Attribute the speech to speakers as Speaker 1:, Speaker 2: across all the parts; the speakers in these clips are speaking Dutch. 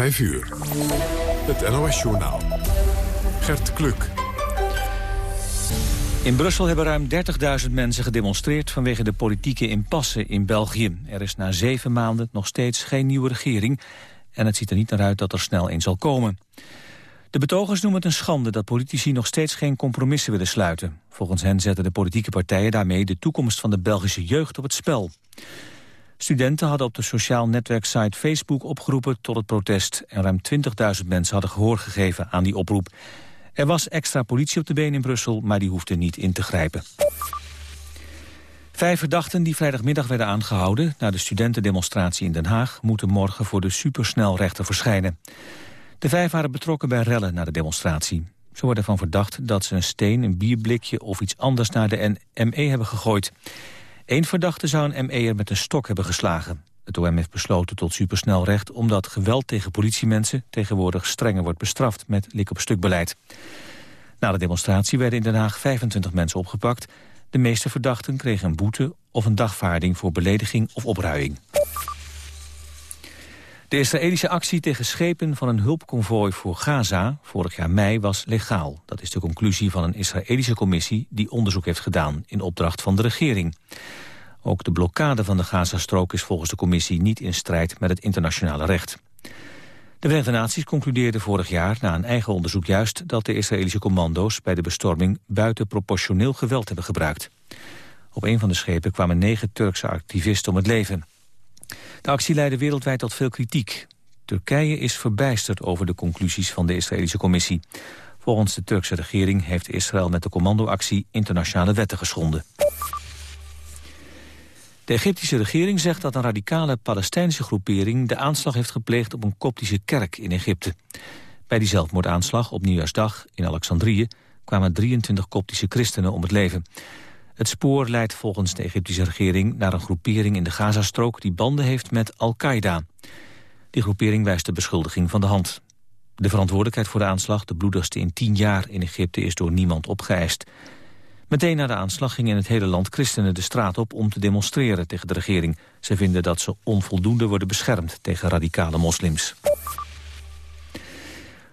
Speaker 1: 5 uur. Het NOS-journaal. Gert Kluk.
Speaker 2: In Brussel hebben ruim 30.000 mensen gedemonstreerd vanwege de politieke impasse in België. Er is na zeven maanden nog steeds geen nieuwe regering en het ziet er niet naar uit dat er snel een zal komen. De betogers noemen het een schande dat politici nog steeds geen compromissen willen sluiten. Volgens hen zetten de politieke partijen daarmee de toekomst van de Belgische jeugd op het spel. Studenten hadden op de sociaal netwerksite Facebook opgeroepen tot het protest. En ruim 20.000 mensen hadden gehoor gegeven aan die oproep. Er was extra politie op de been in Brussel, maar die hoefde niet in te grijpen. Vijf verdachten die vrijdagmiddag werden aangehouden... na de studentendemonstratie in Den Haag... moeten morgen voor de supersnelrechter verschijnen. De vijf waren betrokken bij rellen na de demonstratie. Ze worden van verdacht dat ze een steen, een bierblikje... of iets anders naar de ME hebben gegooid. Eén verdachte zou een ME'er met een stok hebben geslagen. Het OM heeft besloten tot supersnelrecht... omdat geweld tegen politiemensen tegenwoordig strenger wordt bestraft... met lik-op-stuk beleid. Na de demonstratie werden in Den Haag 25 mensen opgepakt. De meeste verdachten kregen een boete of een dagvaarding... voor belediging of opruiing. De Israëlische actie tegen schepen van een hulpconvooi voor Gaza vorig jaar mei was legaal. Dat is de conclusie van een Israëlische commissie die onderzoek heeft gedaan in opdracht van de regering. Ook de blokkade van de Gazastrook is volgens de commissie niet in strijd met het internationale recht. De Verenigde Naties concludeerden vorig jaar na een eigen onderzoek juist dat de Israëlische commando's bij de bestorming buitenproportioneel geweld hebben gebruikt. Op een van de schepen kwamen negen Turkse activisten om het leven. De actie leidde wereldwijd tot veel kritiek. Turkije is verbijsterd over de conclusies van de Israëlische commissie. Volgens de Turkse regering heeft Israël met de commandoactie internationale wetten geschonden. De Egyptische regering zegt dat een radicale Palestijnse groepering... de aanslag heeft gepleegd op een koptische kerk in Egypte. Bij die zelfmoordaanslag op Nieuwjaarsdag in Alexandrië... kwamen 23 koptische christenen om het leven. Het spoor leidt volgens de Egyptische regering naar een groepering in de Gazastrook die banden heeft met Al-Qaeda. Die groepering wijst de beschuldiging van de hand. De verantwoordelijkheid voor de aanslag, de bloedigste in tien jaar in Egypte, is door niemand opgeëist. Meteen na de aanslag gingen in het hele land christenen de straat op om te demonstreren tegen de regering. Ze vinden dat ze onvoldoende worden beschermd tegen radicale moslims.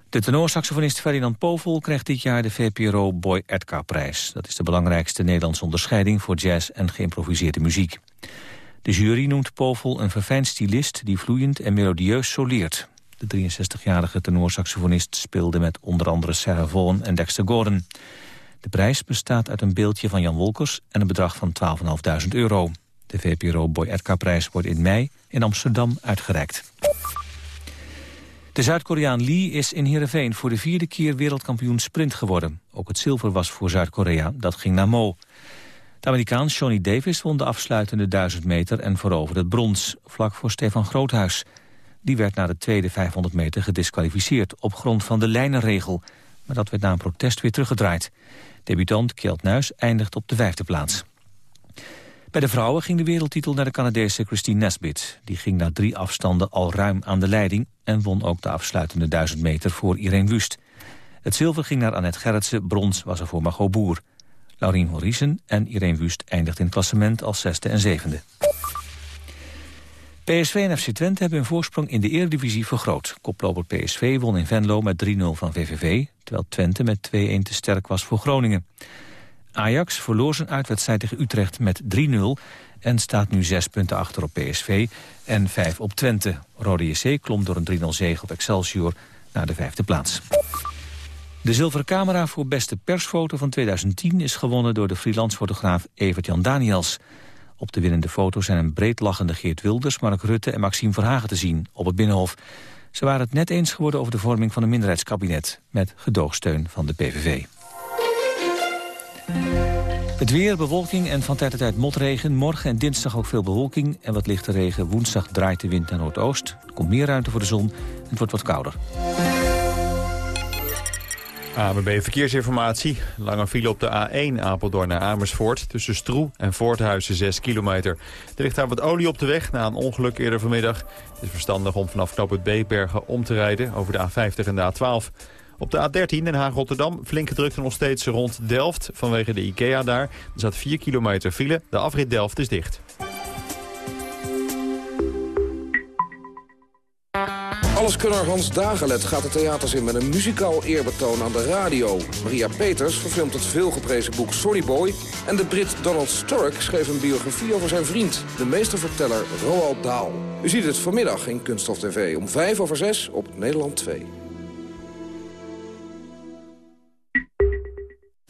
Speaker 2: De tenorsaxofonist Ferdinand Povel krijgt dit jaar de VPRO Boy Edgar-prijs. Dat is de belangrijkste Nederlandse onderscheiding voor jazz en geïmproviseerde muziek. De jury noemt Povel een verfijnd stylist die vloeiend en melodieus soleert. De 63-jarige tenorsaxofonist speelde met onder andere Sarah Vaughan en Dexter Gordon. De prijs bestaat uit een beeldje van Jan Wolkers en een bedrag van 12.500 euro. De VPRO Boy Edgar-prijs wordt in mei in Amsterdam uitgereikt. De Zuid-Koreaan Lee is in Heerenveen voor de vierde keer wereldkampioen sprint geworden. Ook het zilver was voor Zuid-Korea, dat ging naar Mo. De Amerikaan Johnny Davis won de afsluitende 1000 meter en veroverde het brons, vlak voor Stefan Groothuis. Die werd na de tweede 500 meter gedisqualificeerd op grond van de lijnenregel. Maar dat werd na een protest weer teruggedraaid. Debutant Kjeld Nuis eindigt op de vijfde plaats. Bij de vrouwen ging de wereldtitel naar de Canadese Christine Nesbit. Die ging na drie afstanden al ruim aan de leiding... en won ook de afsluitende 1000 meter voor Irene Wust. Het zilver ging naar Annette Gerritsen, brons was er voor Margot Boer. Laurien Horriesen en Irene Wust eindigt in het klassement als zesde en zevende. PSV en FC Twente hebben hun voorsprong in de Eredivisie vergroot. Koploper PSV won in Venlo met 3-0 van VVV... terwijl Twente met 2-1 te sterk was voor Groningen. Ajax verloor zijn uitwedstrijd tegen Utrecht met 3-0... en staat nu zes punten achter op PSV en vijf op Twente. Rode JC klom door een 3-0 zege op Excelsior naar de vijfde plaats. De zilveren camera voor beste persfoto van 2010 is gewonnen door de freelance-fotograaf Evert-Jan Daniels. Op de winnende foto zijn een breed lachende Geert Wilders, Mark Rutte en Maxime Verhagen te zien op het Binnenhof. Ze waren het net eens geworden over de vorming van een minderheidskabinet met gedoogsteun van de PVV. Het weer, bewolking en van tijd tot tijd motregen. Morgen en dinsdag ook veel bewolking en wat lichte regen. Woensdag draait de wind naar noordoost. Er komt meer ruimte voor de zon en het wordt wat kouder.
Speaker 3: ABB Verkeersinformatie. Lange file op de A1 Apeldoorn naar Amersfoort. Tussen Stroe en Voorthuizen 6 kilometer. Er ligt daar wat olie op de weg na een ongeluk eerder vanmiddag. Het is verstandig om vanaf knop het Beekbergen om te rijden over de A50 en de A12. Op de A13 Den Haag-Rotterdam flink gedrukt nog steeds rond Delft vanwege de IKEA daar. Er zat 4 kilometer file. De afrit Delft is dicht.
Speaker 4: Alleskunner Hans Dagelet gaat de theaters in met een muzikaal eerbetoon aan de radio. Maria Peters verfilmt het veelgeprezen boek Sorry Boy. En de Brit Donald Sturck schreef een biografie over zijn vriend, de meesterverteller Roald Dahl. U ziet het vanmiddag in Kunststof TV om 5 over 6 op Nederland 2.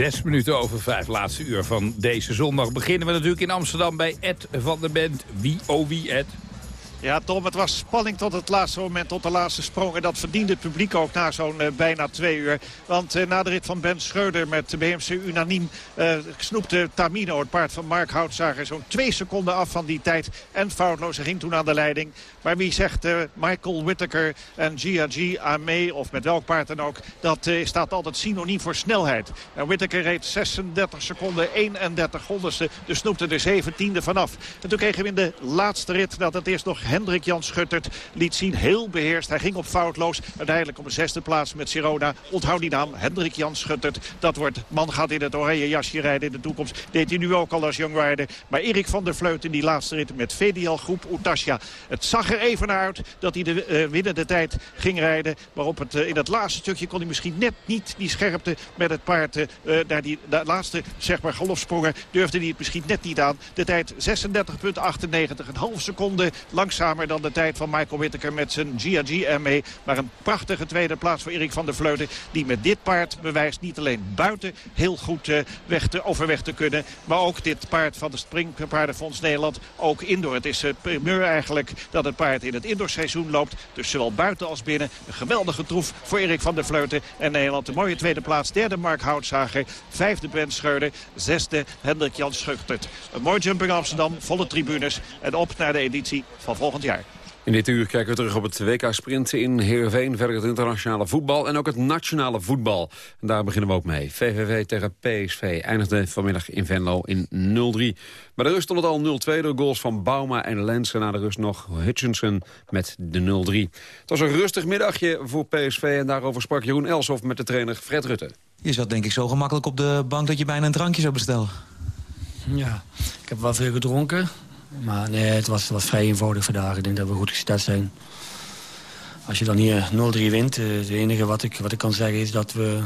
Speaker 5: Zes minuten over vijf, laatste uur van deze zondag. Beginnen we natuurlijk in Amsterdam bij Ed van der Bent. Wie, oh wie, Ed?
Speaker 6: Ja, Tom, het was spanning tot het laatste moment, tot de laatste sprong. En dat verdiende het publiek ook na zo'n uh, bijna twee uur. Want uh, na de rit van Ben Schreuder met de BMC unaniem uh, snoepte Tamino, het paard van Mark Houtzager, zo'n twee seconden af van die tijd. En foutloos, ging toen aan de leiding. Maar wie zegt Michael Whittaker en G.A.G. Amé, of met welk paard dan ook, dat staat altijd synoniem voor snelheid. En Whittaker reed 36 seconden, 31 honderdste, dus snoepte er 17e vanaf. En toen kregen we in de laatste rit dat het eerst nog Hendrik Jan Schuttert liet zien. Heel beheerst. Hij ging op foutloos. Uiteindelijk op een zesde plaats met Sirona. Onthoud die naam. Hendrik Jan Schuttert. Dat wordt man gaat in het oranje jasje rijden in de toekomst. Deed hij nu ook al als jongwaarde. Maar Erik van der Vleut in die laatste rit met VDL Groep Utasja. Het zag er even naar uit dat hij de uh, winnende tijd ging rijden. Maar op het, uh, in het laatste stukje kon hij misschien net niet die scherpte met het paard. Uh, naar die de laatste zeg maar galopsprongen durfde hij het misschien net niet aan. De tijd 36,98. Een half seconde langs langzamer dan de tijd van Michael Whittaker met zijn GAG mee. Maar een prachtige tweede plaats voor Erik van der Vleuten. Die met dit paard bewijst niet alleen buiten heel goed uh, weg te, overweg te kunnen. Maar ook dit paard van de Springpaardenfonds Nederland ook indoor. Het is het primeur eigenlijk dat het paard in het indoorseizoen loopt. Dus zowel buiten als binnen. Een geweldige troef voor Erik van der Vleuten en Nederland. De mooie tweede plaats. Derde Mark Houtzager. Vijfde Ben Scheurde. Zesde Hendrik Jan Schuchtert. Een mooi jumping Amsterdam. Volle tribunes. En op naar de editie van volgende jaar.
Speaker 7: In dit uur kijken we terug op het WK-sprinten in Heerenveen. Verder het internationale voetbal en ook het nationale voetbal. En daar beginnen we ook mee. VVV tegen PSV eindigde vanmiddag in Venlo in 0-3. Maar de rust stond het al 0-2 door goals van Bauma en Lens. En na de rust nog Hutchinson met de 0-3. Het was een rustig middagje voor PSV. En daarover sprak Jeroen Elshoff met de trainer Fred Rutte.
Speaker 8: Je zat denk ik zo gemakkelijk op de bank dat je bijna een drankje zou bestellen.
Speaker 9: Ja, ik heb wel veel gedronken. Maar nee, het was, was vrij eenvoudig vandaag. Ik denk dat we goed gestart zijn. Als je dan hier 0-3 wint, eh, het enige wat ik, wat ik kan zeggen is dat we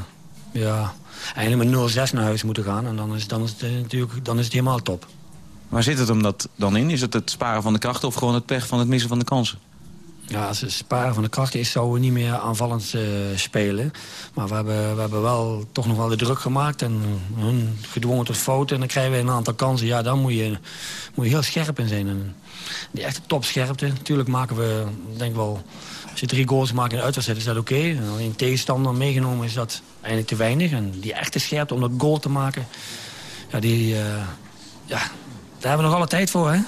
Speaker 9: ja, eigenlijk met 0-6 naar huis moeten gaan. En dan is, dan, is het, eh, natuurlijk, dan is het helemaal top.
Speaker 8: Waar zit het hem dat dan in? Is het het sparen van de krachten of gewoon het pech van het missen van de kansen?
Speaker 9: Ja, het sparen van de krachten is, zouden we niet meer aanvallend uh, spelen. Maar we hebben, we hebben wel toch nog wel de druk gemaakt en hun gedwongen tot fouten. En dan krijgen we een aantal kansen. Ja, dan moet je, moet je heel scherp in zijn. En die echte topscherpte. Natuurlijk maken we, denk wel, als je drie goals maakt in de uitwedstrijd is dat oké. Okay. En alleen tegenstander meegenomen is dat eigenlijk te weinig. En die echte scherpte om dat goal te maken, ja, die, uh, ja, daar hebben we nog alle tijd voor, hè?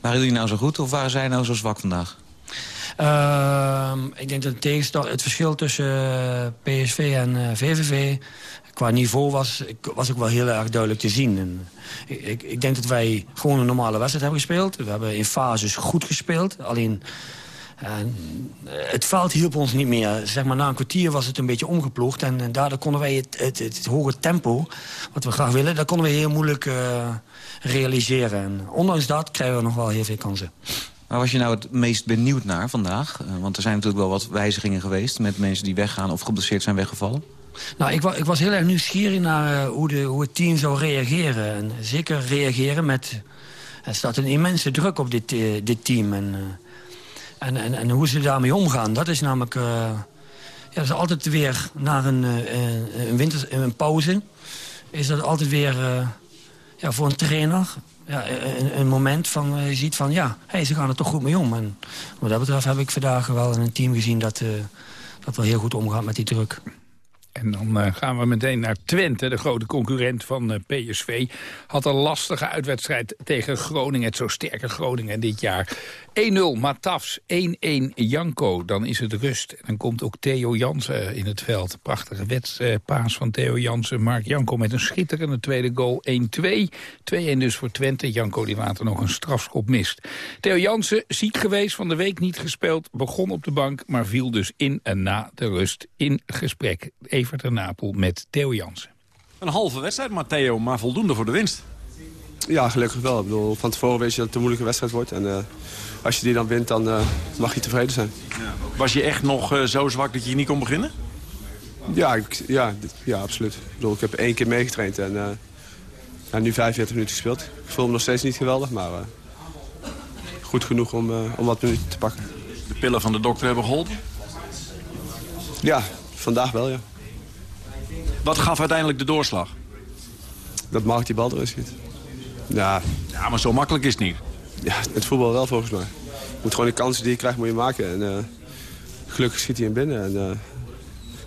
Speaker 8: Waren jullie nou zo goed of waren zij nou zo zwak vandaag?
Speaker 9: Uh, ik denk dat het, verschil tussen eh, PSV en uh, eh, VVV... qua niveau was, was ook wel heel erg duidelijk te zien. En ik, ik, denk dat wij gewoon een normale wedstrijd hebben gespeeld. We hebben in fases goed gespeeld. Alleen... Het veld hielp ons niet meer. Zeg maar, na een kwartier was het een beetje omgeploegd. En, daardoor konden wij het, het, hoge tempo, wat we graag willen... dat konden we heel moeilijk realiseren. En ondanks dat krijgen we nog wel heel veel kansen.
Speaker 8: Waar was je nou het meest benieuwd naar vandaag? Uh, want er zijn natuurlijk wel wat wijzigingen geweest... met mensen die weggaan of geblesseerd zijn weggevallen.
Speaker 9: Nou, ik, ik was heel erg nieuwsgierig naar uh, hoe, de, hoe het team zou reageren. En zeker reageren met... Er staat een immense druk op dit, uh, dit team. En, en, en, en, hoe ze daarmee omgaan, dat is namelijk... ja, dat is altijd weer na een, een, winter, een pauze... is dat altijd weer ja, voor een trainer ja, een, een, moment van eh, je ziet van ja, hey, ze gaan er toch goed mee om. En wat dat betreft heb ik vandaag wel een team gezien dat, uh, dat wel heel goed omgaat met die druk.
Speaker 5: En dan gaan we meteen naar Twente, de grote concurrent van PSV. Had een lastige uitwedstrijd tegen Groningen. Het zo sterke Groningen dit jaar. 1-0 Matafs, 1-1 Janko. Dan is het rust. En dan komt ook Theo Jansen in het veld. Prachtige wetspaas van Theo Jansen. Mark Janko met een schitterende tweede goal. 1-2. 2-1 dus voor Twente. Janko die later nog een strafschop mist. Theo Jansen, ziek geweest, van de week niet gespeeld. Begon op de bank, maar viel dus in en na de rust in gesprek. Evert en Napel met Theo Jansen.
Speaker 10: Een halve wedstrijd, maar Theo, maar voldoende voor de winst.
Speaker 11: Ja, gelukkig wel. Ik bedoel, van tevoren weet je dat het een moeilijke wedstrijd wordt. En uh, als je die dan wint, dan uh, mag je tevreden zijn.
Speaker 10: Ja. Was je echt nog uh, zo zwak dat je niet kon beginnen?
Speaker 11: Ja, ik, ja, ja absoluut. Ik, bedoel, ik heb één keer meegetraind en nu 45 minuten gespeeld. Ik voel me nog steeds niet geweldig, maar goed genoeg om, om wat minuten te pakken.
Speaker 10: De pillen van de dokter hebben geholpen?
Speaker 11: Ja, vandaag wel, ja.
Speaker 10: Wat gaf uiteindelijk de doorslag?
Speaker 11: Dat Mark die bal erin schiet. Ja.
Speaker 10: ja, maar zo makkelijk is het niet.
Speaker 11: Ja, het voetbal wel volgens mij. Je moet gewoon de kansen die je krijgt, moet je maken. En uh, gelukkig schiet hij hem binnen. En uh,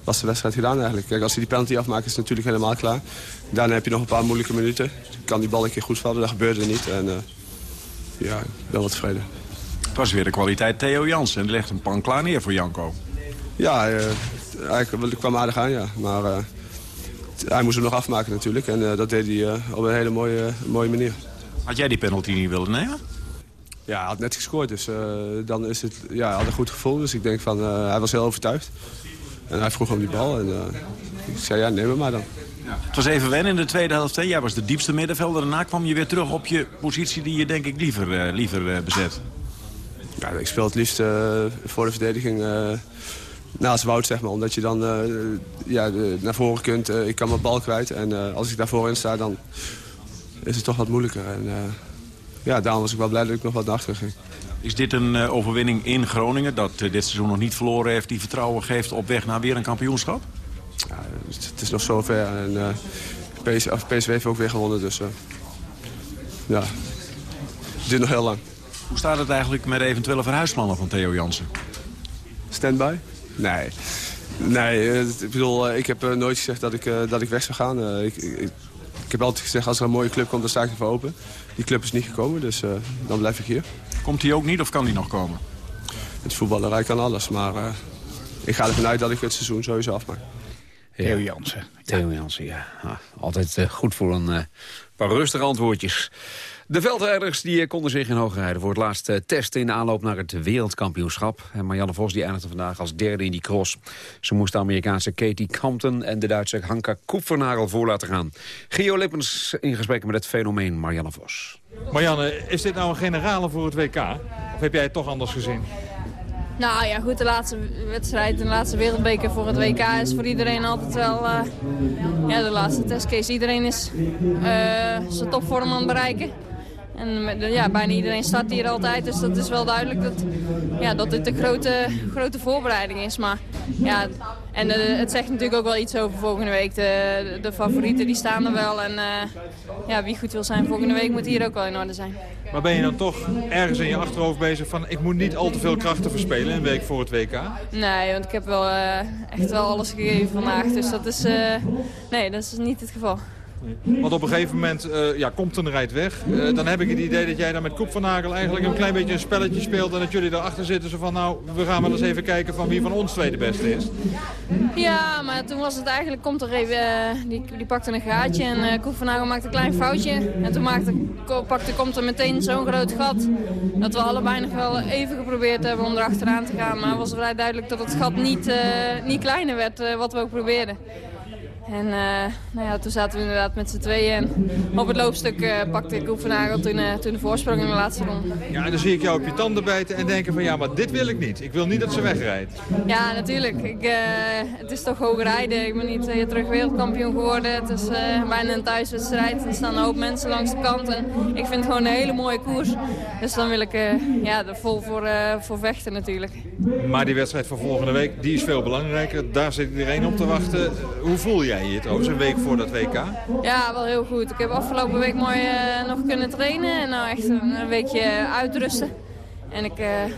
Speaker 11: was de wedstrijd gedaan eigenlijk. Kijk, als hij die penalty afmaakt is het natuurlijk helemaal klaar. Daarna heb je nog een paar moeilijke minuten. Kan die bal een keer goed vallen, dat gebeurde niet. En uh, ja, wel wat tevreden.
Speaker 10: Het was weer de kwaliteit Theo Jansen. En die legt een pan klaar neer voor Janko.
Speaker 11: Ja, eigenlijk kwam aardig aan, ja. Maar hij moest hem nog afmaken natuurlijk. En uh, dat deed hij uh, op een hele mooie, mooie manier.
Speaker 10: Had jij die penalty niet willen nemen?
Speaker 11: Ja, hij had net gescoord. Dus uh, dan is het, ja, hij had een goed gevoel. Dus ik denk van, hij was heel overtuigd. En hij vroeg om die bal. En ik zei, ja, neem hem maar dan.
Speaker 10: Ja. Het was even wennen in de tweede helft. Hè? Jij was de diepste middenvelder. Daarna kwam je weer terug op je positie die je denk ik liever, liever bezet.
Speaker 11: Ja, ik speel het liefst voor de verdediging naast Wout, zeg maar. Omdat je dan uh, ja, naar voren kunt. Uh, ik kan mijn bal kwijt. En uh, als ik daar voorin sta, dan is het toch wat moeilijker. En ja, daarom was ik wel blij dat ik nog wat naar ging.
Speaker 10: Is dit een overwinning in Groningen dat dit seizoen nog niet verloren heeft... die vertrouwen geeft op weg naar weer een kampioenschap?
Speaker 11: Ja, het is nog zover. En PS, PSV heeft ook weer gewonnen, dus ja, het duurt nog heel lang.
Speaker 10: Hoe staat het eigenlijk met eventuele verhuisplannen van Theo Jansen?
Speaker 11: Standby? Nee. Nee, ik bedoel, ik heb nooit gezegd dat ik, dat ik weg zou gaan. Ik, ik, ik, heb altijd gezegd, als er een mooie club komt, dan sta ik ervoor open. Die club is niet gekomen, dus dan blijf ik hier.
Speaker 10: Komt hij ook niet of kan hij nog komen?
Speaker 11: Het voetballerij kan alles, maar uh, ik ga ervan uit dat ik het seizoen sowieso afmaak.
Speaker 5: Theo Jansen.
Speaker 7: Theo Jansen, ja. Ah, altijd uh, goed voor een uh, paar rustige antwoordjes. De veldrijders die konden zich in rijden voor het laatste testen in de aanloop naar het wereldkampioenschap. En Marianne Vos die eindigde vandaag als derde in die cross. Ze moest de Amerikaanse Katie Compton en de Duitse Hanka Koepvernagel voor laten gaan. Gio Lippens in gesprek met het fenomeen Marianne Vos.
Speaker 12: Marianne, is dit nou een generale voor het WK? Of heb jij het toch anders gezien?
Speaker 13: Nou ja, goed, de laatste wedstrijd, de laatste wereldbeker voor het WK is voor iedereen altijd wel uh, ja, de laatste testcase. Iedereen is uh, zijn topvorm aan het bereiken. En ja, bijna iedereen start hier altijd, dus dat is wel duidelijk dat, ja, dat dit een grote, grote voorbereiding is. Maar, ja, en uh, het zegt natuurlijk ook wel iets over volgende week. De, de favorieten die staan er wel en uh, ja, wie goed wil zijn volgende week moet hier ook wel in orde zijn.
Speaker 12: Maar ben je dan toch ergens in je achterhoofd bezig van ik moet niet al te veel krachten verspelen een week voor het WK?
Speaker 13: Nee, want ik heb wel uh, echt wel alles gegeven vandaag, dus dat is, nee, dat is niet het geval.
Speaker 12: Want op een gegeven moment uh, ja, komt een rijdt weg. Uh, dan heb ik het idee dat jij dan met Koep van Nagel eigenlijk een klein beetje een spelletje speelt. En dat jullie erachter zitten zo van nou, we gaan wel eens even kijken van wie van ons twee de beste is.
Speaker 13: Ja, maar toen was het eigenlijk, even, uh, die, die pakte een gaatje en Koep van Nagel maakte een klein foutje. En toen maakte, pakte, er meteen zo'n groot gat dat we allebei nog wel even geprobeerd hebben om erachteraan te gaan. Maar het was vrij duidelijk dat het gat niet, niet kleiner werd wat we ook probeerden. En uh, nou ja, toen zaten we inderdaad met z'n tweeën. En op het loopstuk uh, pakte ik Oefenagel toen, uh, toen de voorsprong in de laatste ronde.
Speaker 12: Ja, en dan zie ik jou op je tanden bijten en denken van ja, maar dit wil ik niet. Ik wil niet dat ze wegrijdt.
Speaker 13: Ja, natuurlijk. Ik, het is toch hoog rijden. Ik ben niet terug wereldkampioen geworden. Het is bijna een thuiswedstrijd. Er staan een hoop mensen langs de kant. En ik vind het gewoon een hele mooie koers. Dus dan wil ik ja, er vol voor, voor vechten natuurlijk.
Speaker 12: Maar die wedstrijd van volgende week, die is veel belangrijker. Daar zit iedereen op te wachten. Hoe voel jij je trouwens, een week voor dat WK?
Speaker 13: Ja, wel heel goed. Ik heb afgelopen week mooi uh, nog kunnen trainen en nou echt een, een weekje uitrusten. En ik,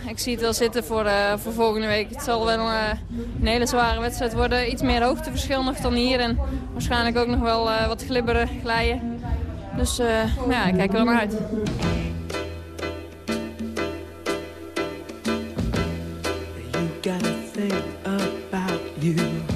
Speaker 13: ik zie het wel zitten voor, voor volgende week. Het zal wel een hele zware wedstrijd worden. Iets meer hoogteverschil nog dan hier. En waarschijnlijk ook nog wel wat glibberen, glijden. Dus ja, ik kijk er wel naar uit.
Speaker 14: you. I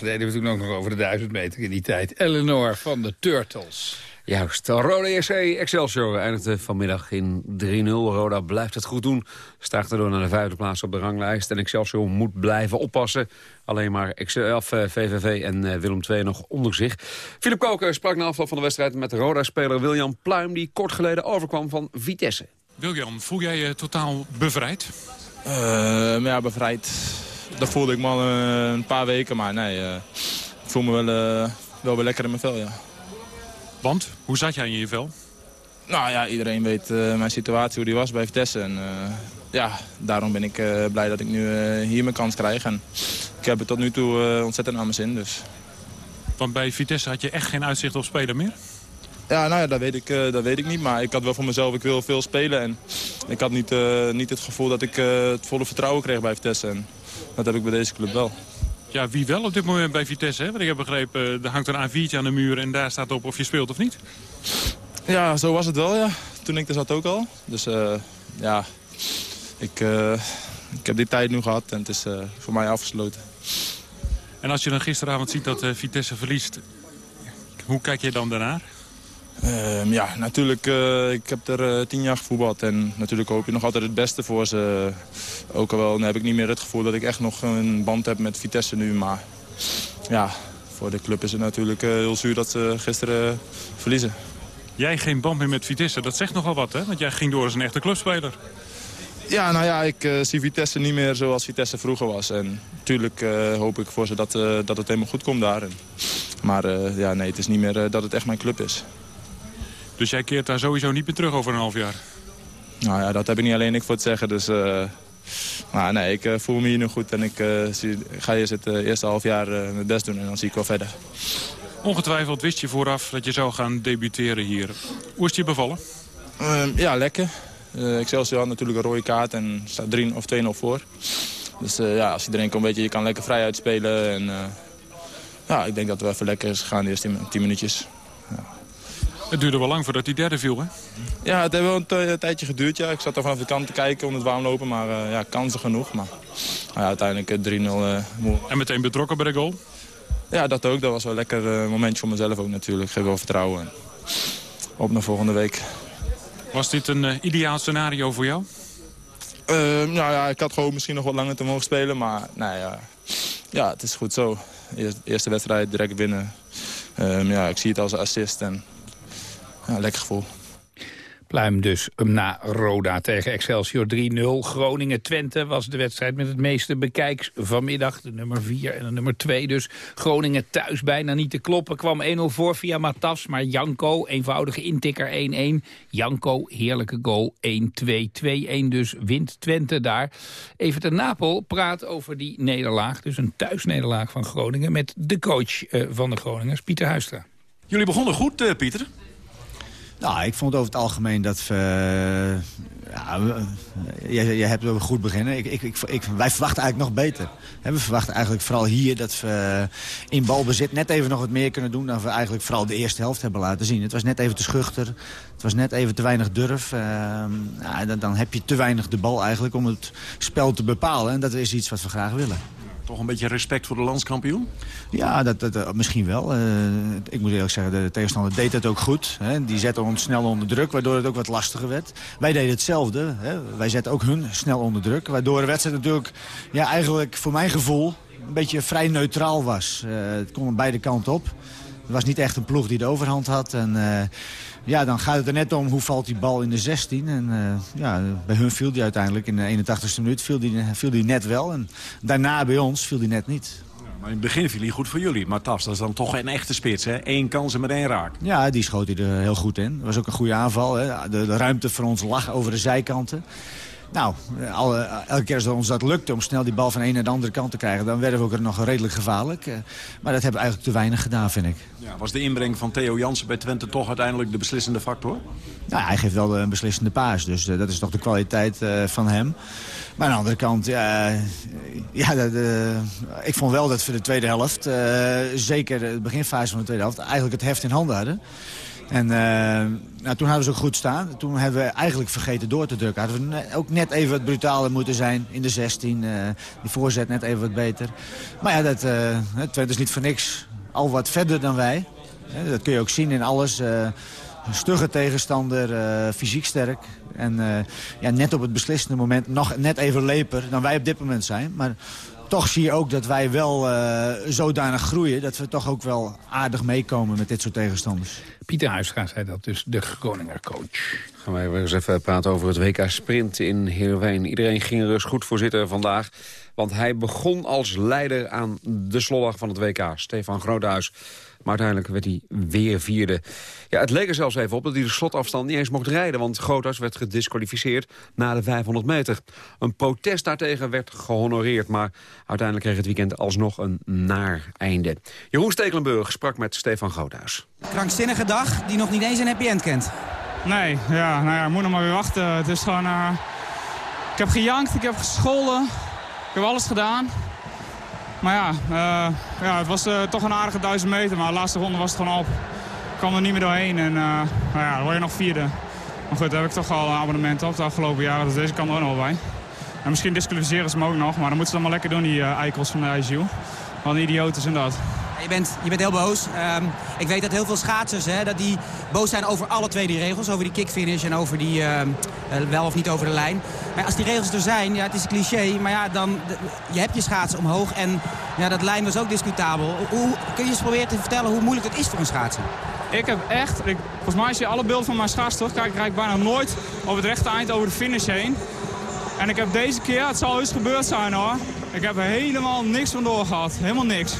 Speaker 5: Deden we toen ook nog over de 1000 meter in die tijd. Eleanor van de Turtles.
Speaker 7: Juist, Roda EC Excelsior eindigde vanmiddag in 3-0. Roda blijft het goed doen. Staat door naar de vijfde plaats op de ranglijst. En Excelsior moet blijven oppassen. Alleen maar VVV eh, en eh, Willem II nog onder zich. Philip Koker sprak na afloop van de wedstrijd met Roda-speler William Pluim... die kort geleden overkwam van Vitesse.
Speaker 15: William, voel jij je totaal bevrijd?
Speaker 16: Uh, ja, bevrijd dat voelde ik me al eh, een paar weken. Maar nee, uh, ik voel me wel, uh, wel weer lekker in mijn vel, ja.
Speaker 15: Want? Hoe zat jij in je vel?
Speaker 16: Nou ja, iedereen weet mijn situatie, hoe die was bij Vitesse. En ja, daarom ben ik blij dat ik nu hier mijn kans krijg. En ik heb het tot nu toe ontzettend aan mijn zin, dus...
Speaker 15: Want bij Vitesse had je echt geen uitzicht op spelen meer?
Speaker 16: Ja, nou ja, dat weet, ik, dat weet ik niet. Maar ik had wel voor mezelf, ik wil veel spelen. En ik had niet, niet het gevoel dat ik het volle vertrouwen kreeg bij Vitesse. En dat heb ik bij deze club wel.
Speaker 15: Ja, wie wel op dit moment bij Vitesse? Hè? Want ik heb begrepen, er hangt een A4'tje aan de muur en daar staat op of je speelt of niet.
Speaker 16: Ja, zo was het wel, ja. Toen ik er zat ook al. Dus uh, ja, ik, uh, ik heb die tijd nu gehad en het is uh, voor mij afgesloten.
Speaker 15: En als je dan gisteravond ziet dat Vitesse verliest, hoe kijk je dan daarnaar?
Speaker 16: Uh, ja, natuurlijk, uh, ik heb er uh, tien jaar gevoetbald en natuurlijk hoop je nog altijd het beste voor ze. Ook al wel heb ik niet meer het gevoel dat ik echt nog een band heb met Vitesse nu. Maar ja, voor de club is het natuurlijk heel zuur dat ze gisteren verliezen.
Speaker 15: Jij geen band meer met Vitesse, dat zegt nogal wat hè? Want jij ging door als een echte clubspeler.
Speaker 16: Ja, nou ja, ik zie Vitesse niet meer zoals Vitesse vroeger was. En natuurlijk hoop ik voor ze dat, dat het helemaal goed komt daar. En, maar ja, nee, het is niet meer dat het echt mijn club is.
Speaker 15: Dus jij keert daar sowieso niet meer terug over een half jaar?
Speaker 16: Nou ja, dat heb ik niet alleen ik voor te zeggen. Dus, uh, maar nee, ik uh, voel me hier nu goed en ik uh, zie, ga eerst het eerste half jaar mijn best doen en dan zie ik wel verder.
Speaker 15: Ongetwijfeld wist je vooraf dat je zou gaan debuteren hier. Hoe is het je bevallen?
Speaker 16: Ehm, ja, lekker. Excelsior had natuurlijk een rode kaart en staat 3 of 2-0 voor. Dus ja, als je erin komt, weet je, je kan lekker vrij uitspelen. En, ja, ik denk dat we even lekker is gegaan de eerste 10 minuutjes. Ja.
Speaker 15: Het duurde wel lang voordat die derde viel, hè?
Speaker 16: Ja, het heeft wel een, tijdje geduurd. Ja. Ik zat er vanaf de kant te kijken om het warm lopen, maar eh, ja, kansen genoeg. Maar ja, uiteindelijk eh, 3-0 eh, moe.
Speaker 15: En meteen betrokken bij de goal?
Speaker 16: Ja, dat ook. Dat was wel een lekker eh, momentje voor mezelf ook natuurlijk. Geef wel vertrouwen. En op naar volgende week.
Speaker 15: Was dit een eh, ideaal scenario voor jou?
Speaker 16: Eh, nou ja, ik had gewoon misschien nog wat langer te mogen spelen, maar nou ja, ja, het is goed zo. Eerst- Eerste wedstrijd direct winnen. Ehm, ja, ik zie het als een assist en ja, lekker gevoel.
Speaker 5: Pluim dus na Roda tegen Excelsior 3-0. Groningen-Twente was de wedstrijd met het meeste bekijks vanmiddag. De nummer 4 en de nummer 2 dus. Groningen thuis bijna niet te kloppen. Kwam 1-0 voor via Matas, maar Janko, eenvoudige intikker 1-1. Janko, heerlijke goal 1-2, 2-1 dus wint Twente daar. Even ten Napel praat over die nederlaag, dus een thuisnederlaag van Groningen... met de coach eh, van de Groningers, Pieter Huistra.
Speaker 10: Jullie begonnen goed, eh, Pieter.
Speaker 17: Nou, ik vond over het algemeen dat we... eh, ja, je, je hebt wel goed beginnen. Ik, ik, ik, wij verwachten eigenlijk nog beter. We verwachten eigenlijk vooral hier dat we in balbezit net even nog wat meer kunnen doen... dan we eigenlijk vooral de eerste helft hebben laten zien. Het was net even te schuchter. Het was net even te weinig durf. Ehm, dan, dan heb je te weinig de bal eigenlijk om het spel te bepalen. En dat is iets wat we graag willen.
Speaker 10: Toch een beetje respect voor de landskampioen?
Speaker 17: Ja, dat, dat, eh, misschien wel. Eh, ik moet eerlijk zeggen, de tegenstander deed het ook goed. Hè. Die zette ons snel onder druk, waardoor het ook wat lastiger werd. Wij deden hetzelfde. Hè. Wij zetten ook hun snel onder druk. Waardoor de wedstrijd natuurlijk, ja, eigenlijk voor mijn gevoel... een beetje vrij neutraal was. Eh, het kon aan beide kanten op. Was niet echt een ploeg die de overhand had. En eh, ja, dan gaat het er net om hoe valt die bal in de 16. En eh, ja, bij hun viel die uiteindelijk in de 81ste minuut viel die, viel die net wel. En daarna bij ons viel die net niet.
Speaker 10: Maar in het begin viel hij goed voor jullie. Maar Tas, dat is dan toch een echte spits, hè? Eén kans en meteen raak.
Speaker 17: Ja, die schoot hij er heel goed in. Dat was ook een goede aanval. Hè. De, de ruimte voor ons lag over de zijkanten. Nou, elke keer als ons dat lukte om snel die bal van de ene naar de andere kant te krijgen... dan werden we ook er nog redelijk gevaarlijk. Eh, Maar dat hebben we eigenlijk te weinig gedaan, vind ik.
Speaker 10: Ja, was de inbreng van Theo Jansen bij Twente toch uiteindelijk de beslissende factor?
Speaker 17: Nou, hij geeft wel een beslissende paas, dus eh, dat is toch de kwaliteit eh, van hem. Maar aan de andere kant, ja, eh, ja dat, eh, ik vond wel dat we de tweede helft, eh, zeker de beginfase van de tweede helft, eigenlijk het heft in handen hadden. En eh, nou, toen hadden ze ook goed staan. Toen hebben we eigenlijk vergeten door te drukken. Hadden we ook net even wat brutaler moeten zijn in de 16. eh, die voorzet net even wat beter. Maar ja, dat, het Twente is niet voor niks al wat verder dan wij. Dat kun je ook zien in alles. stugge tegenstander, fysiek sterk. En ja, net op het beslissende moment nog net even leper dan wij op dit moment zijn. Maar toch zie je ook dat wij wel eh, zodanig groeien... dat we toch ook wel aardig meekomen met dit soort tegenstanders.
Speaker 5: Pieter Huistra zei dat dus, de Groninger coach.
Speaker 7: Gaan wij weer eens even praten over het WK Sprint in Heerenveen. Iedereen ging er eens goed voor zitten vandaag. Want hij begon als leider aan de slotdag van het WK. Stefan Groothuis. Maar uiteindelijk werd hij weer vierde. Ja, het leek er zelfs even op dat hij de slotafstand niet eens mocht rijden. Want Groothuis werd gedisqualificeerd na de 500 meter. Een protest daartegen werd gehonoreerd. Maar uiteindelijk kreeg het weekend alsnog een naar einde. Jeroen Stekelenburg sprak met Stefan Groothuis.
Speaker 18: krankzinnige dag die nog niet eens een happy end kent.
Speaker 19: Nee, ja, nou ja, moet nog maar weer wachten. Het is gewoon... eh, ik heb gejankt, ik heb gescholden. Ik heb alles gedaan. Maar ja, eh, ja het was eh, toch een aardige duizend meter. Maar de laatste ronde was het gewoon op. Ik kwam er niet meer doorheen. En eh, nou ja, dan word je nog vierde. Maar goed, daar heb ik toch al een abonnement op de afgelopen jaren. Dus deze kan er ook nog bij. En misschien disqualificeren ze me ook nog. Maar dan moeten ze dan maar lekker doen, die eikels van de ISU. Wat een idioten zijn dat.
Speaker 18: Je bent, je bent heel boos. Ehm, ik weet dat heel veel schaatsers hè, dat die boos zijn over alle twee die regels. Over die kickfinish en over die ehm, eh, wel of niet over de lijn. Maar als die regels er zijn, ja, het is een cliché. Maar ja, dan, je hebt je schaatsen omhoog. En ja, dat lijn was ook discutabel. Hoe, kun je eens proberen te vertellen hoe moeilijk het is voor een schaatser?
Speaker 19: Ik heb echt, ik, volgens mij als je alle beelden van mijn schaats terugkijkt, rijd ik bijna nooit over het rechte eind over de finish heen. En ik heb deze keer, het zal eens gebeurd zijn hoor, ik heb er helemaal niks van doorgehad. Helemaal niks.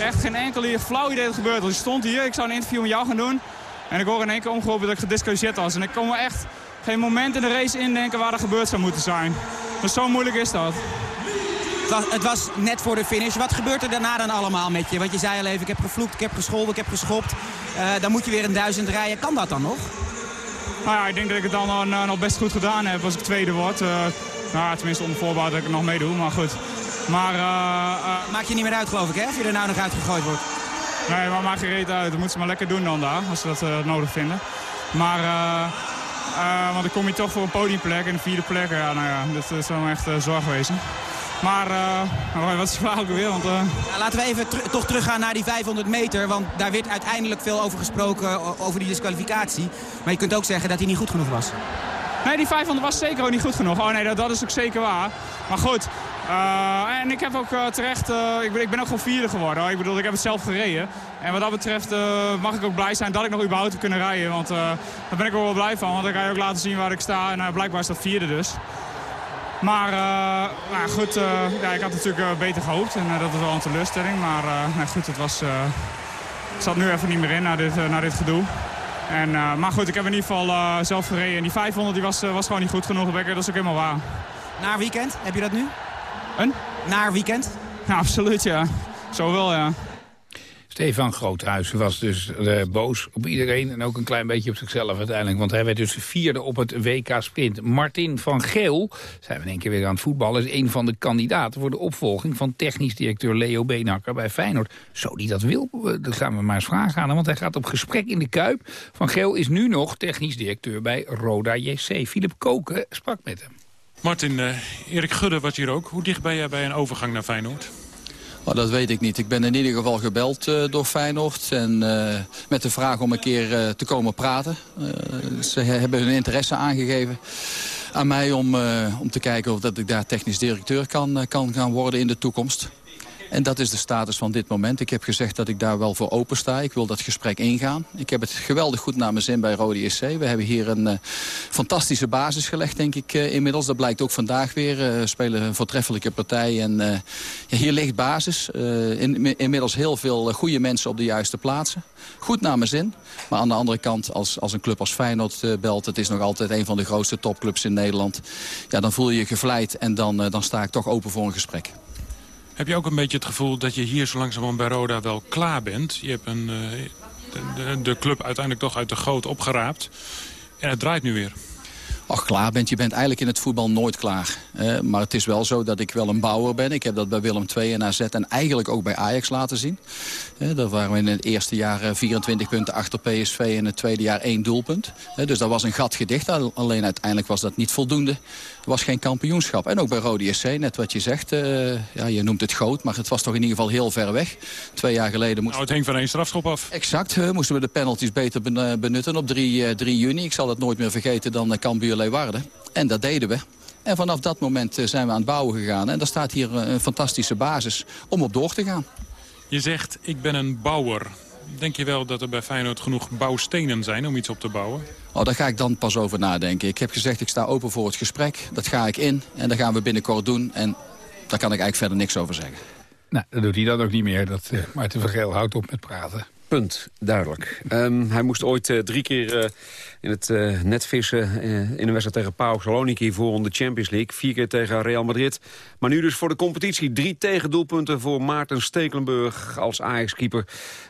Speaker 19: Echt geen enkel hier flauw idee dat het gebeurt. Als ik stond hier, ik zou een interview met jou gaan doen. En ik hoor in één keer omgeroepen dat ik gedisqualificeerd was. En ik kon me echt geen moment in de race indenken waar dat gebeurd zou moeten zijn. Dus zo moeilijk is dat.
Speaker 18: Het was, het was net voor de finish. Wat gebeurt er daarna dan allemaal met je? Want je zei al even, ik heb gevloekt, ik heb gescholden, ik heb geschopt. Eh, dan moet je weer een duizend rijden. Kan dat dan nog?
Speaker 19: Nou ja, ik denk dat ik het dan eh, nog best goed gedaan heb als ik tweede word. Eh, nou, tenminste onder voorbouw dat ik het nog meedoe, maar goed. Maar, eh, eh,
Speaker 18: Maakt je niet meer uit geloof ik hè, of je er nou nog uitgegooid wordt?
Speaker 19: Nee, maar maakt geen reet uit. Dat moeten ze maar lekker doen dan daar, als ze dat uh, nodig vinden. Maar, uh, uh, want dan kom je toch voor een podiumplek en een vierde plek. Ja, nou ja, dat is wel echt zorg wezen. Maar wat is vraag ook weer? Want,
Speaker 18: ja, laten we even ter toch teruggaan naar die 500 meter. Want daar werd uiteindelijk veel over gesproken, over die disqualificatie. Maar je kunt ook zeggen dat hij niet goed genoeg was.
Speaker 19: Nee, die 500 was zeker ook niet goed genoeg. Oh nee, dat, dat is ook zeker waar. Maar goed, uh, en ik heb ook uh, terecht, uh, ik, ben, ik ben ook gewoon vierde geworden. Ik bedoel, ik heb het zelf gereden. En wat dat betreft mag ik ook blij zijn dat ik nog überhaupt heb kunnen rijden. Want daar ben ik ook wel blij van. Want dan kan je ook laten zien waar ik sta. En blijkbaar is dat vierde dus. Maar nou, goed, ja, ik had natuurlijk beter gehoopt. En dat is wel een teleurstelling. Maar goed, het was, het zat nu even niet meer in na dit, na dit gedoe. En, maar goed, ik heb in ieder geval zelf gereden. En die 500 die was, was gewoon niet goed genoeg. Dat is ook helemaal waar.
Speaker 18: Na weekend, heb je dat nu?
Speaker 19: Een?
Speaker 18: Naar weekend?
Speaker 19: Ja, absoluut, ja. Zo wel, ja.
Speaker 5: Stefan Groothuis was dus uh, boos op iedereen en ook een klein beetje op zichzelf uiteindelijk. Want hij werd dus vierde op het WK Sprint. Martin van Geel, zijn we in één keer weer aan het voetballen, is een van de kandidaten voor de opvolging van technisch directeur Leo Beenhakker bij Feyenoord. Zo die dat wil, uh, dan gaan we maar eens vragen aan hem, want hij gaat op gesprek in de Kuip. Van Geel is nu nog technisch directeur bij Roda JC. Philip Koken sprak met hem.
Speaker 15: Martin, uh, Erik Gudde was hier ook. Hoe dicht ben jij bij een overgang naar Feyenoord?
Speaker 20: Oh, dat weet ik niet. Ik ben in ieder geval gebeld uh, door Feyenoord. En, uh, met de vraag om een keer te komen praten. ze hebben hun interesse aangegeven aan mij om, om te kijken of dat ik daar technisch directeur kan, kan gaan worden in de toekomst. En dat is de status van dit moment. Ik heb gezegd dat ik daar wel voor open sta. Ik wil dat gesprek ingaan. Ik heb het geweldig goed naar mijn zin bij Rode SC. We hebben hier een uh, fantastische basis gelegd, denk ik, uh, inmiddels. Dat blijkt ook vandaag weer. Uh, spelen een voortreffelijke partij. En ja, hier ligt basis. In, inmiddels heel veel goede mensen op de juiste plaatsen. Goed naar mijn zin. Maar aan de andere kant, als, als een club als Feyenoord belt... het is nog altijd een van de grootste topclubs in Nederland... Ja, dan voel je je gevleid en dan, dan sta ik toch open voor een gesprek.
Speaker 15: Heb je ook een beetje het gevoel dat je hier zo langzamerhand bij Roda wel klaar bent? Je hebt een, uh, de, de, club uiteindelijk toch uit de goot opgeraapt. En het draait nu weer.
Speaker 20: Ach, klaar bent. Je bent eigenlijk in het voetbal nooit klaar. Uh, maar het is wel zo dat ik wel een bouwer ben. Ik heb dat bij Willem II en AZ en eigenlijk ook bij Ajax laten zien. Uh, daar waren we in het eerste jaar 24 punten achter PSV... en in het tweede jaar één doelpunt. Uh, dus dat was een gat gedicht. Alleen uiteindelijk was dat niet voldoende. Er was geen kampioenschap. En ook bij Rode SC, net wat je zegt. ja, je noemt het groot, maar het was toch in ieder geval heel ver weg. Twee jaar geleden...
Speaker 15: Moest... Nou, het hing van één strafschop af.
Speaker 20: Exact. moesten we de penalties beter benutten op 3, 3 juni. Ik zal het nooit meer vergeten dan Cambuur Leeuwarden. En dat deden we. En vanaf dat moment zijn we aan het bouwen gegaan. En daar staat hier een fantastische basis om op door te gaan.
Speaker 15: Je zegt, ik ben een bouwer. Denk je wel dat er bij Feyenoord genoeg bouwstenen zijn om iets op te bouwen?
Speaker 20: Oh, daar ga ik dan pas over nadenken. Ik heb gezegd, ik sta open voor het gesprek. Dat ga ik in en dat gaan we binnenkort doen. En daar kan ik eigenlijk verder niks over zeggen.
Speaker 5: Nou, dat doet hij dan ook niet meer. Dat, uh, Maarten van Geel houdt op met praten.
Speaker 7: Punt, duidelijk. Um, hij moest ooit uh, drie keer uh, in het uh, net vissen in een wedstrijd tegen Pau Saloniki voor de Champions League. Vier keer tegen Real Madrid. Maar nu dus voor de competitie. Drie tegendoelpunten voor Maarten Stekelenburg als Ajax-keeper.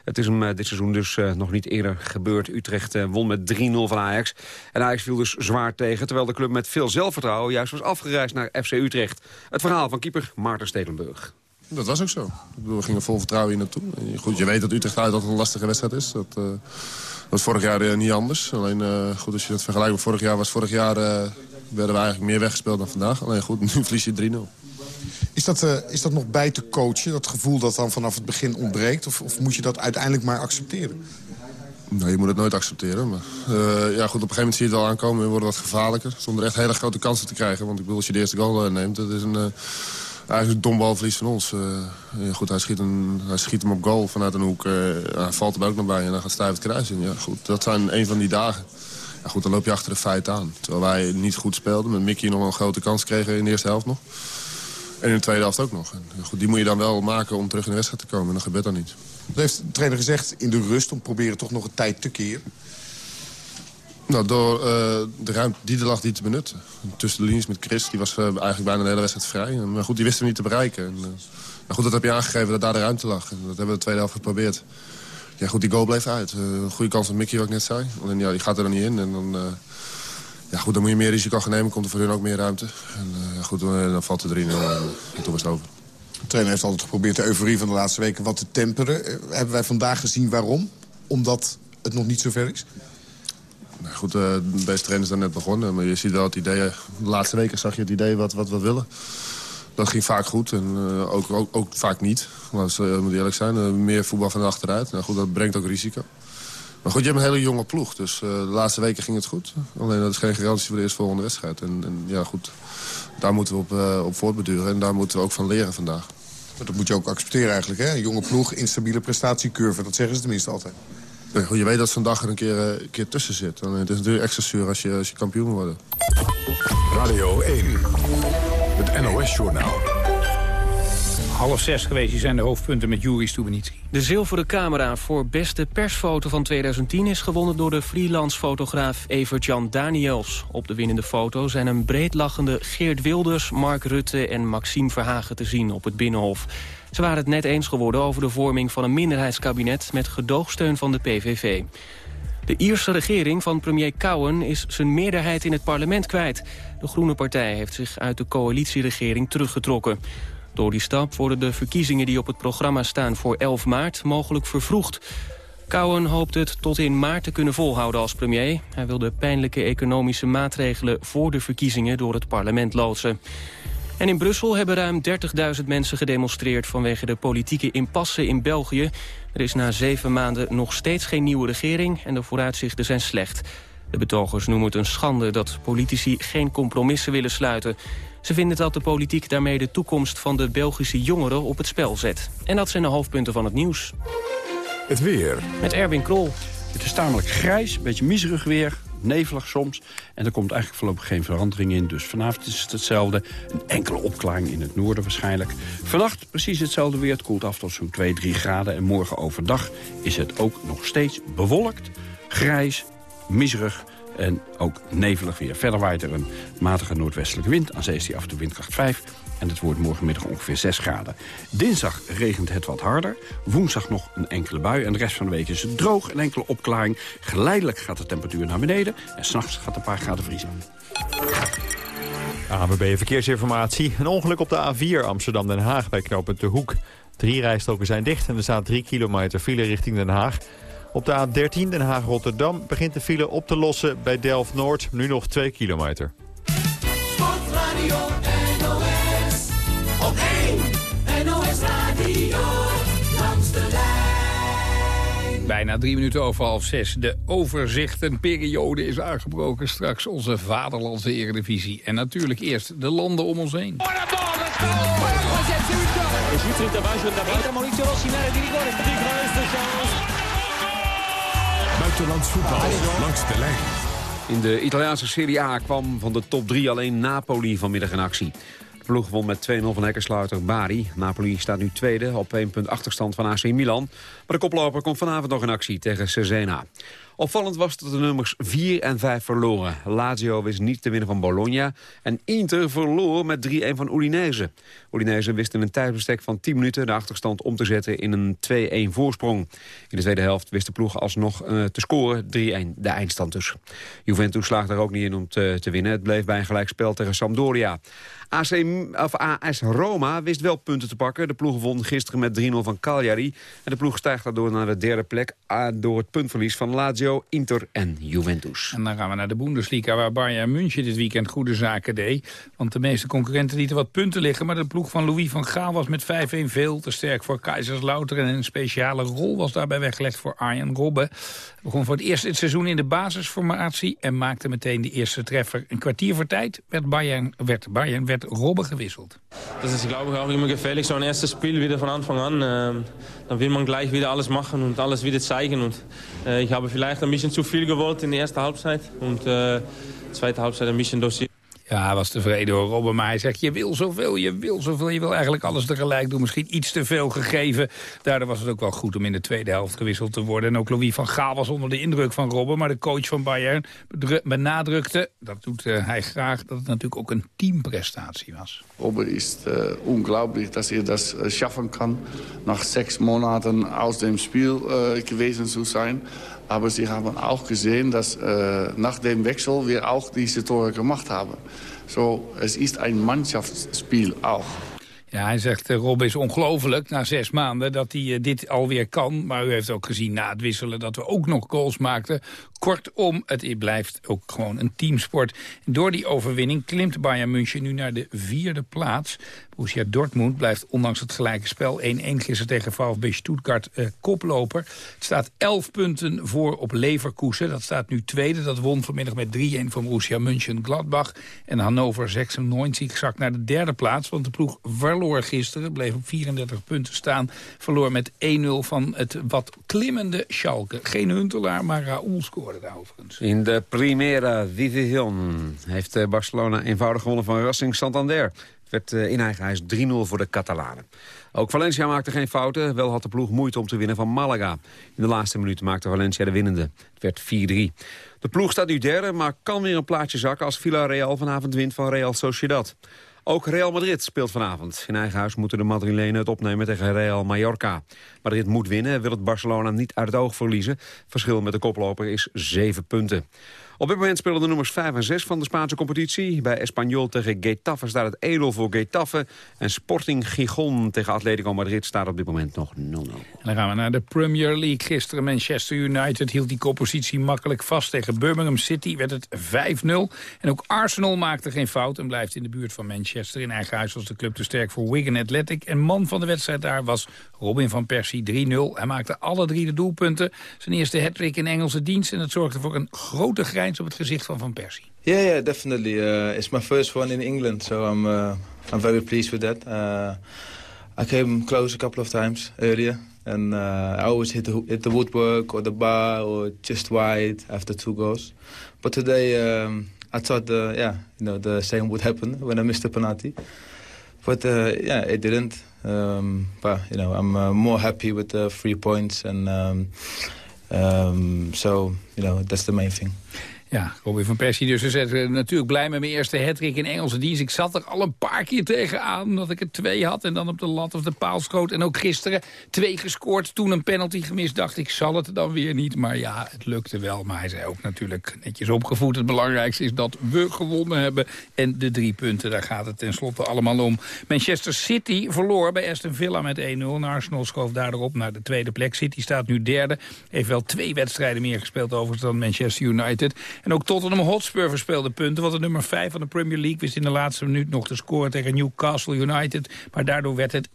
Speaker 7: Het is hem dit seizoen dus nog niet eerder gebeurd. Utrecht won met 3-0 van Ajax. En Ajax viel dus zwaar tegen, terwijl de club met veel zelfvertrouwen juist was afgereisd naar FC Utrecht. Het verhaal van keeper Maarten Stekelenburg.
Speaker 21: Dat was ook zo. Ik bedoel, we gingen vol vertrouwen hier naartoe. Goed, je weet dat Utrecht uit dat een lastige wedstrijd is. Dat, uh, dat vorig jaar uh, niet anders. Alleen, uh, goed, als je dat vergelijkt met vorig jaar, was vorig jaar werden we eigenlijk meer weggespeeld dan vandaag. Alleen goed, nu verlies je 3-0.
Speaker 22: Is dat, is dat nog bij te coachen, dat gevoel dat dan vanaf het begin ontbreekt? Of, of moet je dat uiteindelijk maar accepteren?
Speaker 21: Nou, je moet het nooit accepteren. Maar, ja, goed, op een gegeven moment zie je het al aankomen en wordt wat gevaarlijker. Zonder echt hele grote kansen te krijgen. Want ik bedoel, als je de eerste goal neemt, dat is een eigenlijk een dom balverlies van ons. Uh, goed, hij schiet, een, hij schiet hem op goal vanuit een hoek. Uh, hij valt er ook nog bij en dan gaat stijf het kruis in. Ja, goed, dat zijn een van die dagen. Ja, goed, dan loop je achter de feit aan. Terwijl wij niet goed speelden. Met Mickey nog een grote kans kregen in de eerste helft nog. En in de tweede helft ook nog. En, goed, die moet je dan wel maken om terug in de wedstrijd te komen. En dat gebeurt dan niet.
Speaker 22: Dat heeft de trainer gezegd in de rust om proberen toch nog een tijd te keren.
Speaker 21: Nou, door uh, de ruimte die er lag, die te benutten. Tussen de linies met Chris, die was uh, eigenlijk bijna de hele wedstrijd vrij. Maar goed, die wisten we niet te bereiken. En, maar goed, dat heb je aangegeven dat daar de ruimte lag. En dat hebben we de tweede helft geprobeerd. Ja, goed, die goal bleef uit. Een goede kans van Mickey, wat ik net zei. Alleen ja, die gaat er dan niet in. En dan, ja, goed, dan moet je meer risico gaan nemen. Komt er voor hun ook meer ruimte. En goed, dan valt de 3-0 en toen was het over.
Speaker 22: De trainer heeft altijd geprobeerd de euforie van de laatste weken wat te temperen. Eh, hebben wij vandaag gezien waarom? Omdat het nog niet zover is?
Speaker 21: Nou goed, uh, deze trainer is daar net begonnen. Maar je ziet wel het idee... De laatste weken zag je het idee wat, wat we willen. Dat ging vaak goed en uh, ook, ook, ook, vaak niet. Maar moet eerlijk zijn, meer voetbal van de achteruit. Nou goed, dat brengt ook risico. Maar goed, je hebt een hele jonge ploeg. Dus de laatste weken ging het goed. Alleen dat is geen garantie voor de eerstvolgende wedstrijd. En, en ja, goed, daar moeten we op, op voortbeduren. En daar moeten we ook van leren vandaag.
Speaker 22: Maar dat moet je ook accepteren eigenlijk, hè? Een jonge ploeg, instabiele prestatiecurve. Dat zeggen ze tenminste altijd.
Speaker 21: Je weet dat vandaag er een keer, een keer tussen zit. En het is natuurlijk extra zuur als je, als je kampioen wordt.
Speaker 23: Radio 1, het NOS-journaal.
Speaker 5: Half zes geweest, die zijn de hoofdpunten met Juri Stubenitski.
Speaker 24: De zilveren camera voor beste persfoto van 2010 is gewonnen door de freelance fotograaf Evert-Jan Daniels. Op de winnende foto zijn een breedlachende Geert Wilders, Mark Rutte en Maxime Verhagen te zien op het Binnenhof. Ze waren het net eens geworden over de vorming van een minderheidskabinet met gedoogsteun van de PVV. De Ierse regering van premier Cowen is zijn meerderheid in het parlement kwijt. De Groene Partij heeft zich uit de coalitieregering teruggetrokken. Door die stap worden de verkiezingen die op het programma staan voor 11 maart mogelijk vervroegd. Cowen hoopt het tot in maart te kunnen volhouden als premier. Hij wil de pijnlijke economische maatregelen voor de verkiezingen door het parlement loodsen. En in Brussel hebben ruim 30.000 mensen gedemonstreerd... vanwege de politieke impasse in België. Er is na zeven maanden nog steeds geen nieuwe regering... en de vooruitzichten zijn slecht. De betogers noemen het een schande dat politici geen compromissen willen sluiten. Ze vinden dat de politiek daarmee de toekomst van de Belgische jongeren op het spel zet. En dat zijn de hoofdpunten van het nieuws.
Speaker 23: Het weer.
Speaker 24: Met Erwin Krol.
Speaker 25: Het is tamelijk grijs, een beetje miserig weer nevelig soms. En er komt eigenlijk voorlopig geen verandering in. Dus vanavond is het hetzelfde. Een enkele opklaring in het noorden waarschijnlijk. Vannacht precies hetzelfde weer. Het koelt af tot zo'n 2, 3 graden. En morgen overdag is het ook nog steeds bewolkt, grijs, miserig en ook nevelig weer. Verder waait er een matige noordwestelijke wind. Aan zee is die af en toe windkracht 5. En het wordt morgenmiddag ongeveer 6 graden. Dinsdag regent het wat harder. Woensdag nog een enkele bui. En de rest van de week is het droog. Een enkele opklaring. Geleidelijk gaat de temperatuur naar beneden. En s'nachts gaat een paar graden vriezen.
Speaker 26: ABB Verkeersinformatie. Een ongeluk op de A4 Amsterdam-Den Haag bij knooppunt De Hoek. Drie rijstroken zijn dicht en er staat 3 kilometer file richting Den Haag. Op de A13 Den Haag-Rotterdam begint de file op te lossen bij Delft-Noord. Nu nog 2 kilometer.
Speaker 14: Sportradio NOS. Op 1 NOS Radio. Langs de lijn.
Speaker 5: Bijna drie minuten over half zes. De overzichtenperiode is aangebroken. Straks onze vaderlandse eredivisie. En natuurlijk eerst de landen om ons heen.
Speaker 23: Voetbal langs de lijn.
Speaker 7: In de Italiaanse Serie A kwam van de top 3 alleen Napoli vanmiddag in actie. De ploeg won met 2-0 van hekkersluiter Bari. Napoli staat nu tweede op 1 punt achterstand van AC Milan. Maar de koploper komt vanavond nog in actie tegen Cesena. Opvallend was dat de nummers 4 en 5 verloren. Lazio wist niet te winnen van Bologna. En Inter verloor met 3-1 van Udinese. Udinese wist in een tijdbestek van 10 minuten de achterstand om te zetten in een 2-1 voorsprong. In de tweede helft wist de ploeg alsnog uh, te scoren. 3-1 de eindstand dus. Juventus slaagde er ook niet in om te, te winnen. Het bleef bij een gelijkspel tegen Sampdoria. AC, of AS Roma wist wel punten te pakken. De ploeg won gisteren met 3-0 van Cagliari. En de ploeg stijgt daardoor naar de derde plek... door het puntverlies van Lazio, Inter en Juventus.
Speaker 5: En dan gaan we naar de Bundesliga... waar Bayern München dit weekend goede zaken deed. Want de meeste concurrenten lieten wat punten liggen... maar de ploeg van Louis van Gaal was met 5-1 veel te sterk voor Kaiserslautern... en een speciale rol was daarbij weggelegd voor Arjen Robben. Begon voor het eerst dit seizoen in de basisformatie... en maakte meteen de eerste treffer. Een kwartier voor tijd werd Bayern, werd Bayern werd Robben gewisseld.
Speaker 27: Das ist, glaube ich, auch immer gefährlich, so ein erstes Spiel wieder von Anfang an. Äh, dann will man gleich wieder alles machen und alles wieder zeigen. Und äh, ich habe vielleicht ein bisschen zu viel gewollt in der ersten Halbzeit und äh, zweite Halbzeit bisschen dosiert.
Speaker 5: Ja, hij was tevreden hoor, Robben. Maar hij zegt, je wil zoveel, je wil zoveel. Je wil eigenlijk alles tegelijk doen. Misschien iets te veel gegeven. Daardoor was het ook wel goed om in de tweede helft gewisseld te worden. En ook Louis van Gaal was onder de indruk van Robben. Maar de coach van Bayern benadrukte, dat doet uh, hij graag... dat het natuurlijk ook een teamprestatie was.
Speaker 28: Robben is uh, unglaublich, dass er das uh, schaffen kann... nach sechs Monaten aus dem Spiel gewesen zu sein... Aber Sie haben auch gesehen, dass äh, nach dem Wechsel wir auch diese gemacht haben. So, es ist ein Mannschaftsspiel auch.
Speaker 5: Ja, hij zegt, uh, Rob is ongelooflijk na zes maanden dat hij uh, dit alweer kan. Maar u heeft ook gezien na het wisselen dat we ook nog goals maakten. Kortom, het blijft ook gewoon een teamsport. Door die overwinning klimt Bayern München nu naar de vierde plaats. Borussia Dortmund blijft ondanks het gelijke spel 1-1 gisteren tegen VfB Stuttgart uh, koploper. Het staat 11 punten voor op Leverkusen. Dat staat nu tweede. Dat won vanmiddag met 3-1 van Borussia München-Gladbach. En Hannover 96 zakt naar de derde plaats. Want de ploeg verloor gisteren, bleef op 34 punten staan. Verloor met 1-0 van het wat klimmende Schalke. Geen Huntelaar, maar Raoul scoorde
Speaker 7: In de Primera Division heeft eh, Barcelona eenvoudig gewonnen van Racing Santander werd eh, in eigen huis 3-0 voor de Catalanen. Ook Valencia maakte geen fouten, wel had de ploeg moeite om te winnen van Malaga. In de laatste minuut maakte Valencia de winnende. Het werd 4-3. De ploeg staat nu derde, maar kan weer een plaatje zakken... als Villarreal vanavond wint van Real Sociedad. Ook Real Madrid speelt vanavond. In eigen huis moeten de Madrilenen het opnemen tegen Real Mallorca. Madrid moet winnen, wil het Barcelona niet uit het oog verliezen. Verschil met de koploper is 7 punten. Op dit moment spelen de nummers 5 en 6 van de Spaanse competitie. Bij Espanyol tegen Getafe staat het 1-0 voor Getafe. En Sporting Gijon tegen Atletico Madrid staat op dit moment nog 0-0. En
Speaker 5: dan gaan we naar de Premier League. Gisteren Manchester United hield die koppositie makkelijk vast. Tegen Birmingham City werd het 5-0. En ook Arsenal maakte geen fout en blijft in de buurt van Manchester. In eigen huis was de club te sterk voor Wigan Athletic. En man van de wedstrijd daar was Robin van Persie 3-0. Hij maakte alle drie de doelpunten. Zijn eerste hat in Engelse dienst. En dat zorgde voor een grote grijns op het gezicht van Van Persie.
Speaker 29: Yeah, yeah, definitely. Uh, it's my first one in England, so I'm uh, I'm very pleased with that. Uh, I came close a couple of times earlier, and uh, I always hit the, hit the woodwork or the bar or just wide after two goals. But today, um, I thought, the, yeah, you know, the same would happen when I missed the penalty. But uh, yeah, it didn't. Um, but you know, I'm uh, more happy with the three points, and um, um, so you know, that's the main thing.
Speaker 5: Ja, Robin van Persie dus. We zetten natuurlijk blij met mijn eerste hattrick in Engelse dienst. Ik zat er al een paar keer tegenaan, omdat ik er twee had... en dan op de lat of de paal schoot. En ook gisteren twee gescoord, toen een penalty gemist. Dacht ik, zal het dan weer niet. Maar ja, het lukte wel. Maar hij zei ook natuurlijk netjes opgevoed. Het belangrijkste is dat we gewonnen hebben. En de drie punten, daar gaat het tenslotte allemaal om. Manchester City verloor bij Aston Villa met 1-0. En Arsenal schoof daardoor op naar de tweede plek. City staat nu derde. Heeft wel twee wedstrijden meer gespeeld overigens dan Manchester United. En ook Tottenham Hotspur verspeelde punten. Want de nummer 5 van de Premier League wist in de laatste minuut nog te scoren tegen Newcastle United. Maar daardoor werd het 1-1.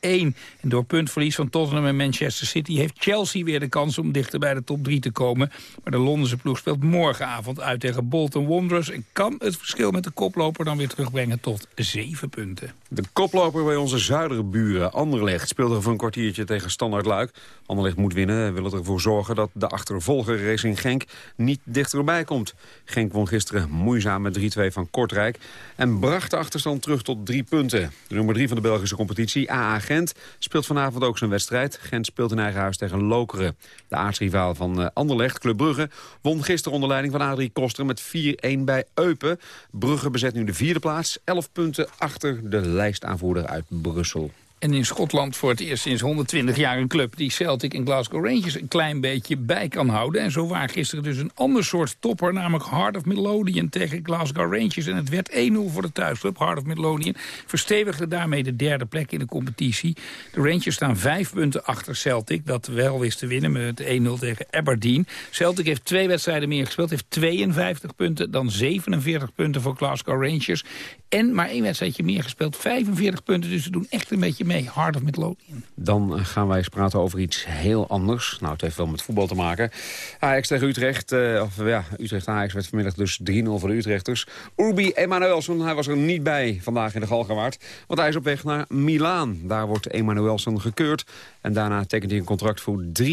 Speaker 5: En door puntverlies van Tottenham en Manchester City heeft Chelsea weer de kans om dichter bij de top 3 te komen. Maar de Londense ploeg speelt morgenavond uit tegen Bolton Wanderers. En kan het verschil met de koploper dan weer terugbrengen tot 7 punten.
Speaker 7: De koploper bij onze zuidere buren, Anderlecht, speelde voor een kwartiertje tegen Standard Luik. Anderlecht moet winnen en wil ervoor zorgen dat de achtervolger Racing Genk niet dichterbij komt. Genk won gisteren moeizaam met 3-2 van Kortrijk en bracht de achterstand terug tot drie punten. De nummer 3 van de Belgische competitie, AA Gent, speelt vanavond ook zijn wedstrijd. Gent speelt in eigen huis tegen Lokeren. De aartsrivaal van eh, Anderlecht, Club Brugge, won gisteren onder leiding van Adrie Koster met 4-1 bij Eupen. Brugge bezet nu de vierde plaats, 11 punten achter de lijstaanvoerder uit Brussel.
Speaker 5: En in Schotland voor het eerst sinds 120 jaar een club... die Celtic en Glasgow Rangers een klein beetje bij kan houden. En zo waren gisteren dus een ander soort topper... namelijk Heart of Midlothian tegen Glasgow Rangers. En het werd 1-0 voor de thuisclub, Heart of Midlothian. Verstevigde daarmee de derde plek in de competitie. De Rangers staan vijf punten achter Celtic... dat wel wist te winnen met 1-0 tegen Aberdeen. Celtic heeft twee wedstrijden meer gespeeld. Heeft 52 punten, dan 47 punten voor Glasgow Rangers. En maar één wedstrijdje meer gespeeld. 45 punten, dus ze doen echt een beetje mee. Hard of Midlothian.
Speaker 7: Dan gaan wij eens praten over iets heel anders. Nou, het heeft wel met voetbal te maken. Ajax tegen Utrecht. Uh, of ja, Utrecht-Ajax werd vanmiddag dus 3-0 voor de Utrechters. Urbi Emanuelson, hij was er niet bij vandaag in de Galgenwaard. Want hij is op weg naar Milaan. Daar wordt Emanuelson gekeurd. En daarna tekent hij een contract voor 3,5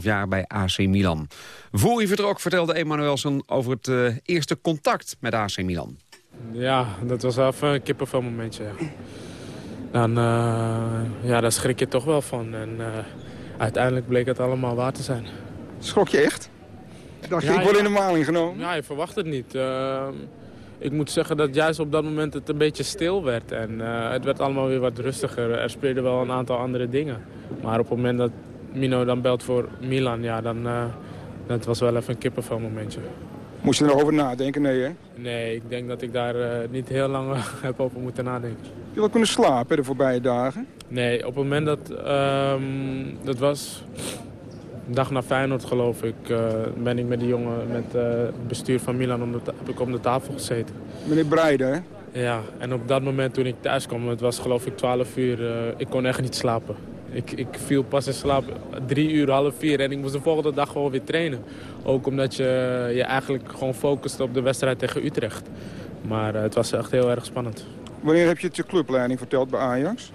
Speaker 7: jaar bij AC Milan. Voor hij vertrok vertelde Emanuelson over het uh, eerste contact met AC Milan.
Speaker 30: Ja, dat was wel even een kippenvel momentje. Dan, uh, ja, daar schrik je toch wel van. En uh, uiteindelijk bleek het allemaal waar te zijn.
Speaker 31: Schrok je echt? Dacht je, ik word in de maling genomen?
Speaker 30: Ja, je verwacht het niet. Uh, ik moet zeggen dat juist op dat moment het een beetje stil werd. En het werd allemaal weer wat rustiger. Er speelden wel een aantal andere dingen. Maar op het moment dat Mino dan belt voor Milan, ja, dan dat was wel even een kippenvel momentje.
Speaker 31: Moest je er nog over nadenken? Nee, hè?
Speaker 30: Nee, ik denk dat ik daar eh, niet heel lang heb over moeten nadenken.
Speaker 31: Heb je wel kunnen slapen de voorbije dagen?
Speaker 30: Nee, op het moment dat... ehm, dat was... een dag na Feyenoord geloof ik, eh, ben ik met die jongen, met eh, het bestuur van Milan, om de heb ik op de tafel gezeten.
Speaker 31: Meneer Breiden, hè?
Speaker 30: Ja, en op dat moment toen ik thuis kwam, het was geloof ik 12 uur, eh, ik kon echt niet slapen. Ik, ik viel pas in slaap drie uur, half vier en ik moest de volgende dag gewoon weer trainen. Ook omdat je je eigenlijk gewoon focust op de wedstrijd tegen Utrecht. Maar eh, het was echt heel erg spannend.
Speaker 31: Wanneer heb je het je clubleiding verteld bij Ajax?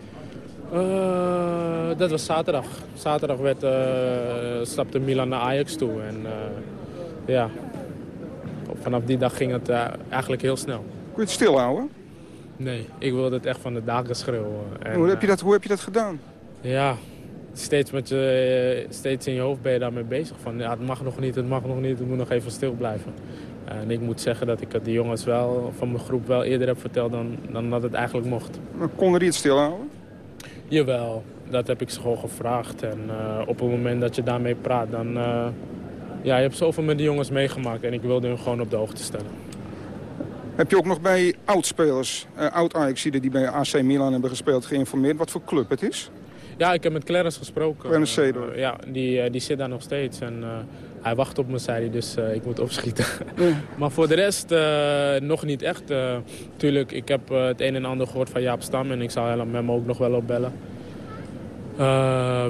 Speaker 30: Eh, dat was zaterdag. Zaterdag werd, eh, stapte Milan naar Ajax toe. En ja, vanaf die dag ging het eigenlijk heel snel.
Speaker 31: Kun je het stilhouden?
Speaker 30: Nee, ik wilde het echt van de daken schreeuwen. En,
Speaker 31: hoe, heb je dat, hoe heb je dat gedaan?
Speaker 30: Ja, steeds, met je, eh, steeds in je hoofd ben je daarmee bezig. Van, ja, het mag nog niet, het mag nog niet, het moet nog even stil blijven. En ik moet zeggen dat ik het de jongens wel, van mijn groep wel eerder heb verteld dan, dan dat het eigenlijk mocht.
Speaker 31: Konden die het stilhouden?
Speaker 30: Jawel, dat heb ik ze gewoon gevraagd. En eh, op het moment dat je daarmee praat, dan... eh, ja, je hebt zoveel met die jongens meegemaakt en ik wilde hun gewoon op de hoogte stellen.
Speaker 31: Heb je ook nog bij oudspelers, uh, oud-Ajaxiden die bij AC Milan hebben gespeeld, geïnformeerd wat voor club het is?
Speaker 30: Ja, ik heb met Clarence gesproken.
Speaker 31: Clarence Seedorf.
Speaker 30: Eh, ja, die, eh, die zit daar nog steeds. En eh, hij wacht op me, zei hij, dus ik moet opschieten. maar voor de rest nog niet echt. Tuurlijk, ik heb het een en ander gehoord van Jaap Stam en ik zal hem hem ook nog wel opbellen.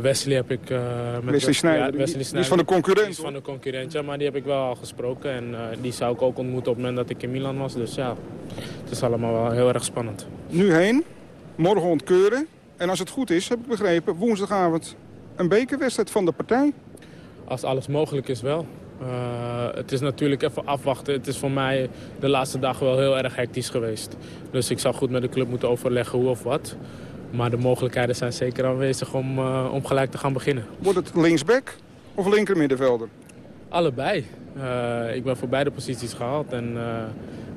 Speaker 30: Wesley heb ik... eh, met
Speaker 31: Wesley
Speaker 30: ja,
Speaker 31: die-
Speaker 30: Wesley
Speaker 31: die is van de concurrent,
Speaker 30: Die is van de concurrent, ja, maar die heb ik wel al gesproken. En die zou ik ook ontmoeten op het moment dat ik in Milan was. Dus ja, het is allemaal wel heel erg spannend.
Speaker 31: Nu heen, morgen ontkeuren. En als het goed is, heb ik begrepen, woensdagavond een bekerwedstrijd van de partij.
Speaker 30: Als alles mogelijk is wel. Eh, het is natuurlijk even afwachten. Het is voor mij de laatste dagen wel heel erg hectisch geweest. Dus ik zou goed met de club moeten overleggen hoe of wat. Maar de mogelijkheden zijn zeker aanwezig om, eh, om gelijk te gaan beginnen.
Speaker 31: Wordt het linksback of linker middenvelder?
Speaker 30: Allebei. Eh, ik ben voor beide posities gehaald. En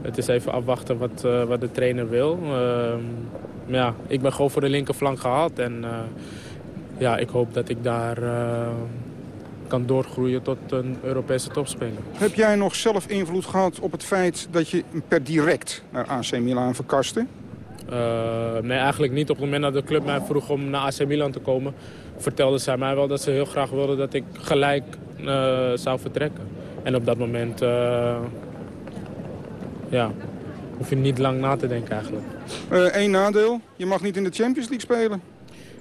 Speaker 30: het is even afwachten wat, eh, wat de trainer wil. Ehm, maar ja, ik ben gewoon voor de linkerflank gehaald. En eh, ja, ik hoop dat ik daar eh, kan doorgroeien tot een Europese topspeler.
Speaker 31: Heb jij nog zelf invloed gehad op het feit dat je per direct naar AC Milan verkaste?
Speaker 30: Nee, eigenlijk niet. Op het moment dat de club mij vroeg om naar AC Milan te komen... vertelden zij mij wel dat ze heel graag wilden dat ik gelijk zou vertrekken. En op dat moment... ja, hoef je niet lang na te denken eigenlijk.
Speaker 31: Eén nadeel, je mag niet in de Champions League spelen.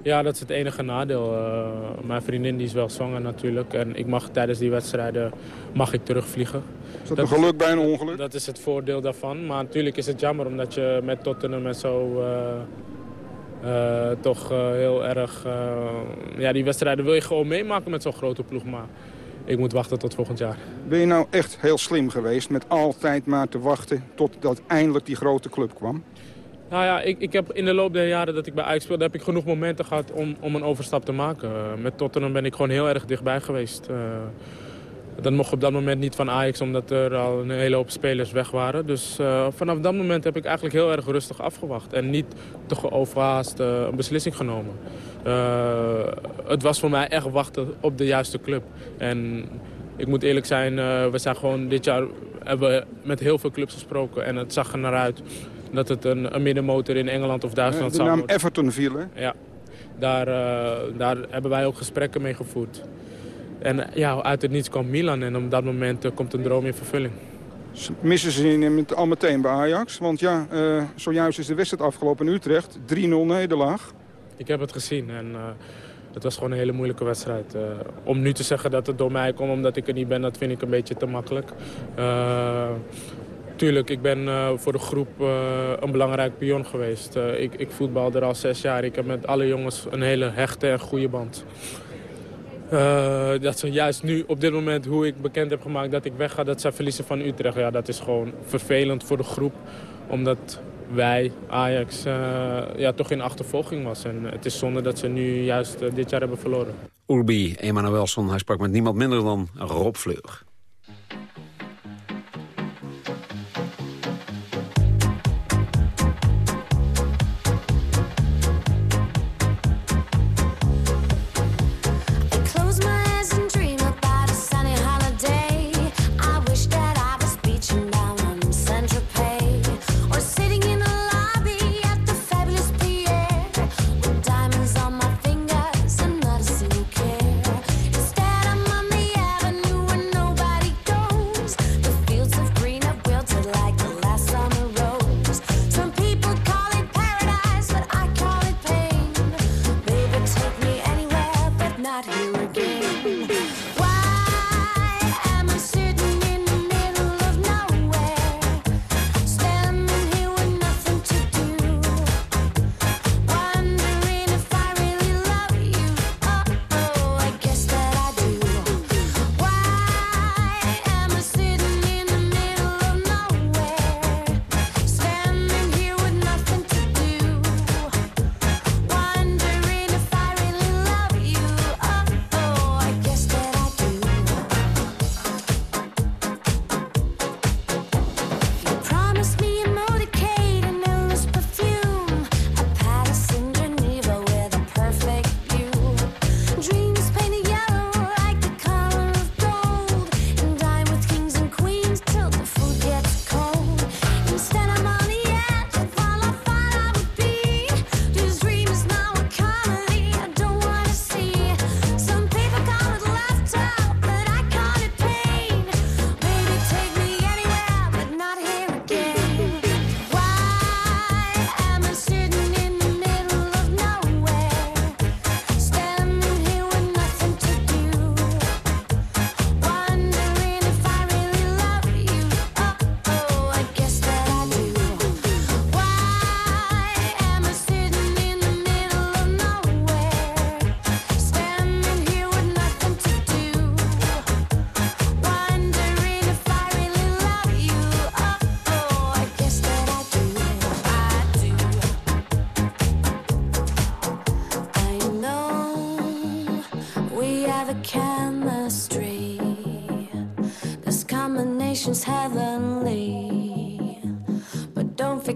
Speaker 30: Ja, dat is het enige nadeel. Eh, mijn vriendin die is wel zwanger natuurlijk. En ik mag tijdens die wedstrijden mag ik terugvliegen.
Speaker 31: Is dat een geluk bij een ongeluk?
Speaker 30: Dat is het voordeel daarvan. Maar natuurlijk is het jammer omdat je met Tottenham en zo... eh, eh, toch eh, heel erg... eh, ja, die wedstrijden wil je gewoon meemaken met zo'n grote ploeg. Maar ik moet wachten tot volgend jaar.
Speaker 31: Ben je nou echt heel slim geweest met altijd maar te wachten totdat eindelijk die grote club kwam?
Speaker 30: Nou ja, ik, ik heb in de loop der jaren dat ik bij Ajax speelde... heb ik genoeg momenten gehad om, om een overstap te maken. Eh, met Tottenham ben ik gewoon heel erg dichtbij geweest. Eh, dat mocht op dat moment niet van Ajax, omdat er al een hele hoop spelers weg waren. Dus eh, vanaf dat moment heb ik eigenlijk heel erg rustig afgewacht. En niet te geoverhaast eh, een beslissing genomen. Eh, het was voor mij echt wachten op de juiste club. En ik moet eerlijk zijn, we zijn gewoon dit jaar hebben we met heel veel clubs gesproken. En het zag er naar uit dat het een, een middenmotor in Engeland of Duitsland
Speaker 31: de
Speaker 30: zou
Speaker 31: naam
Speaker 30: worden.
Speaker 31: Everton viel, hè?
Speaker 30: Ja, daar, daar hebben wij ook gesprekken mee gevoerd. En eh, ja, uit het niets kwam Milan en op dat moment eh, komt een droom in vervulling.
Speaker 31: Missen ze met- al meteen bij Ajax? Want ja, eh, zojuist is de wedstrijd afgelopen in Utrecht. 3-0 nederlaag.
Speaker 30: Ik heb het gezien en eh, het was gewoon een hele moeilijke wedstrijd. Om nu te zeggen dat het door mij komt omdat ik er niet ben, dat vind ik een beetje te makkelijk. Tuurlijk, ik ben voor de groep een belangrijk pion geweest. Ik, ik voetbal er al zes jaar. Ik heb met alle jongens een hele hechte en goede band. Eh, dat ze juist nu, op dit moment, hoe ik bekend heb gemaakt dat ik wegga, dat zij verliezen van Utrecht. Ja, dat is gewoon vervelend voor de groep. Omdat wij, Ajax, eh, ja, toch in achtervolging was. En het is zonde dat ze nu juist eh, dit jaar hebben verloren.
Speaker 7: Urbi, Emanuelson, hij sprak met niemand minder dan Rob Fleur.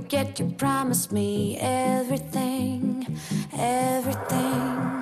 Speaker 14: Forget you promised me everything, everything.